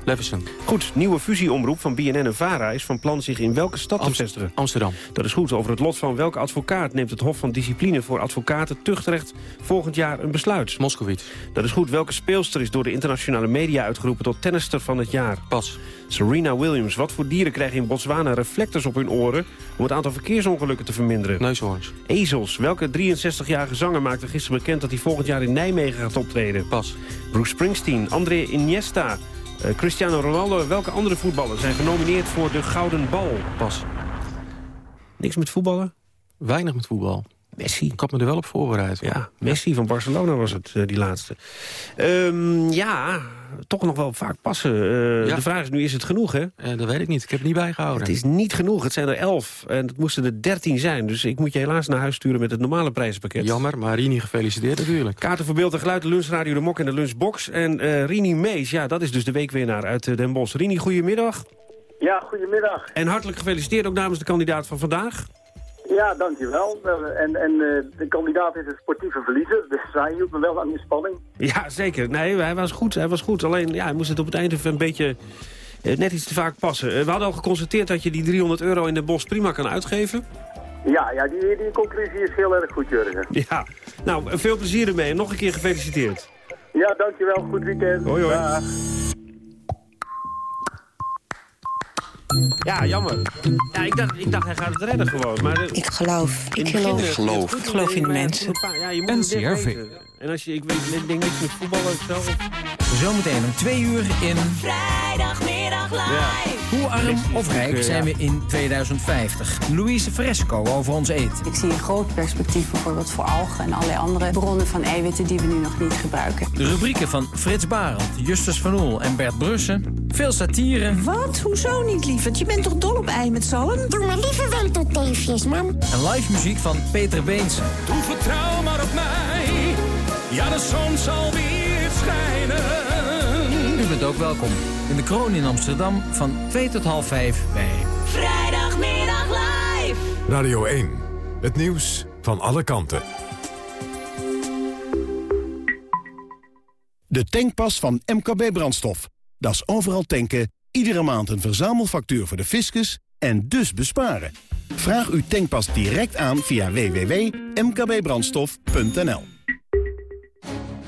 Leveson. Goed, nieuwe fusieomroep van BNN en VARA is van plan zich in welke stad te vestigen? Amsterdam. Dat is goed. Over het lot van welke advocaat neemt het Hof van Discipline voor advocaten tuchtrecht volgend jaar een besluit? Moskowitz. Dat is goed. Welke speelster is door de internationale media uitgeroepen tot tennister van het jaar? Pas. Serena Williams. Wat voor dieren krijgen in Botswana reflectors op hun oren om het aantal verkeersongelukken te verminderen? Neushoorns. Ezels. Welke 63-jarige zanger maakte gisteren bekend dat hij volgend jaar in Nijmegen gaat optreden? Pas. Bruce Springsteen, André Iniesta, eh, Cristiano Ronaldo. Welke andere voetballers zijn genomineerd voor de Gouden Bal? Pas. Niks met voetballen? Weinig met voetbal. Messi. Ik had me er wel op voorbereid. Ja, Messi van Barcelona was het, eh, die laatste. Ehm, ja, toch nog wel vaak passen. Eh, Ja. De vraag is nu, is het genoeg, hè? Eh, dat weet ik niet. Ik heb het niet bijgehouden. Het is niet genoeg. Het zijn er elf. En het moesten er dertien zijn. Dus ik moet je helaas naar huis sturen met het normale prijzenpakket. Jammer, maar Rini gefeliciteerd natuurlijk. Kaarten voor beeld en geluid, de lunchradio, de mok en de lunchbox. En eh, Rini Mees, ja, dat is dus de weekwinnaar uit Den Bosch. Rini, goedemiddag. Ja, goedemiddag. En hartelijk gefeliciteerd ook namens de kandidaat van vandaag. Ja, dankjewel. En, en eh, de kandidaat is een sportieve verliezer, dus [LAUGHS] hij hield me wel aan de spanning. Ja, zeker. Nee, hij was goed. Hij was goed. Alleen, ja, hij moest het op het eind even een beetje... eh, net iets te vaak passen. Eh, we hadden al geconstateerd dat je die 300 euro in Den Bosch prima kan uitgeven. Ja, ja die, die conclusie is heel erg goed, Jurgen. [LAUGHS] Ja. Nou, veel plezier ermee. Nog een keer gefeliciteerd. Ja, dankjewel. Goed weekend. Hoi, hoi. Dag. Ja, jammer. Ja, ik dacht, ik dacht hij gaat het redden gewoon. Maar Ik geloof. in Ik geloof. Geloof. Ik geloof in de mensen. Ja, je moet NCRV. En als je, ik weet, ik denk niks met voetballen zelf. Zometeen om twee uur in... Vrijdagmiddag. Hoe arm of rijk zijn we in 2050? Louise Fresco over ons eten. Ik zie een groot perspectief bijvoorbeeld voor algen en allerlei andere bronnen van eiwitten die we nu nog niet gebruiken. De rubrieken van Frits Barend, Justus van Oel en Bert Brussen. Veel satire. Wat? Hoezo niet, lieverd? Je bent toch dol op ei met zalm? Doe maar liever wentelteefjes, man. En live muziek van Peter Beense. Doe vertrouw maar op mij. Ja, de zon zal weer schijnen. U bent ook welkom in de Kroon in Amsterdam van 2 tot half 5 bij... Vrijdagmiddag live. Radio 1. Het nieuws van alle kanten. De tankpas van MKB Brandstof. Dat is overal tanken, iedere maand een verzamelfactuur voor de fiscus en dus besparen. Vraag uw tankpas direct aan via www.mkbbrandstof.nl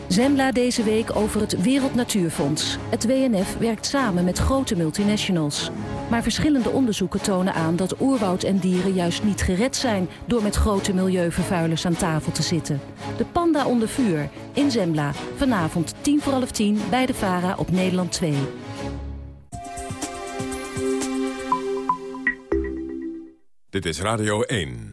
Zembla deze week over het Wereld Natuurfonds. Het WNF werkt samen met grote multinationals. Maar verschillende onderzoeken tonen aan dat oerwoud en dieren juist niet gered zijn... door met grote milieuvervuilers aan tafel te zitten. De panda onder vuur in Zembla. Vanavond tien voor half tien bij de VARA op Nederland 2. Dit is Radio 1.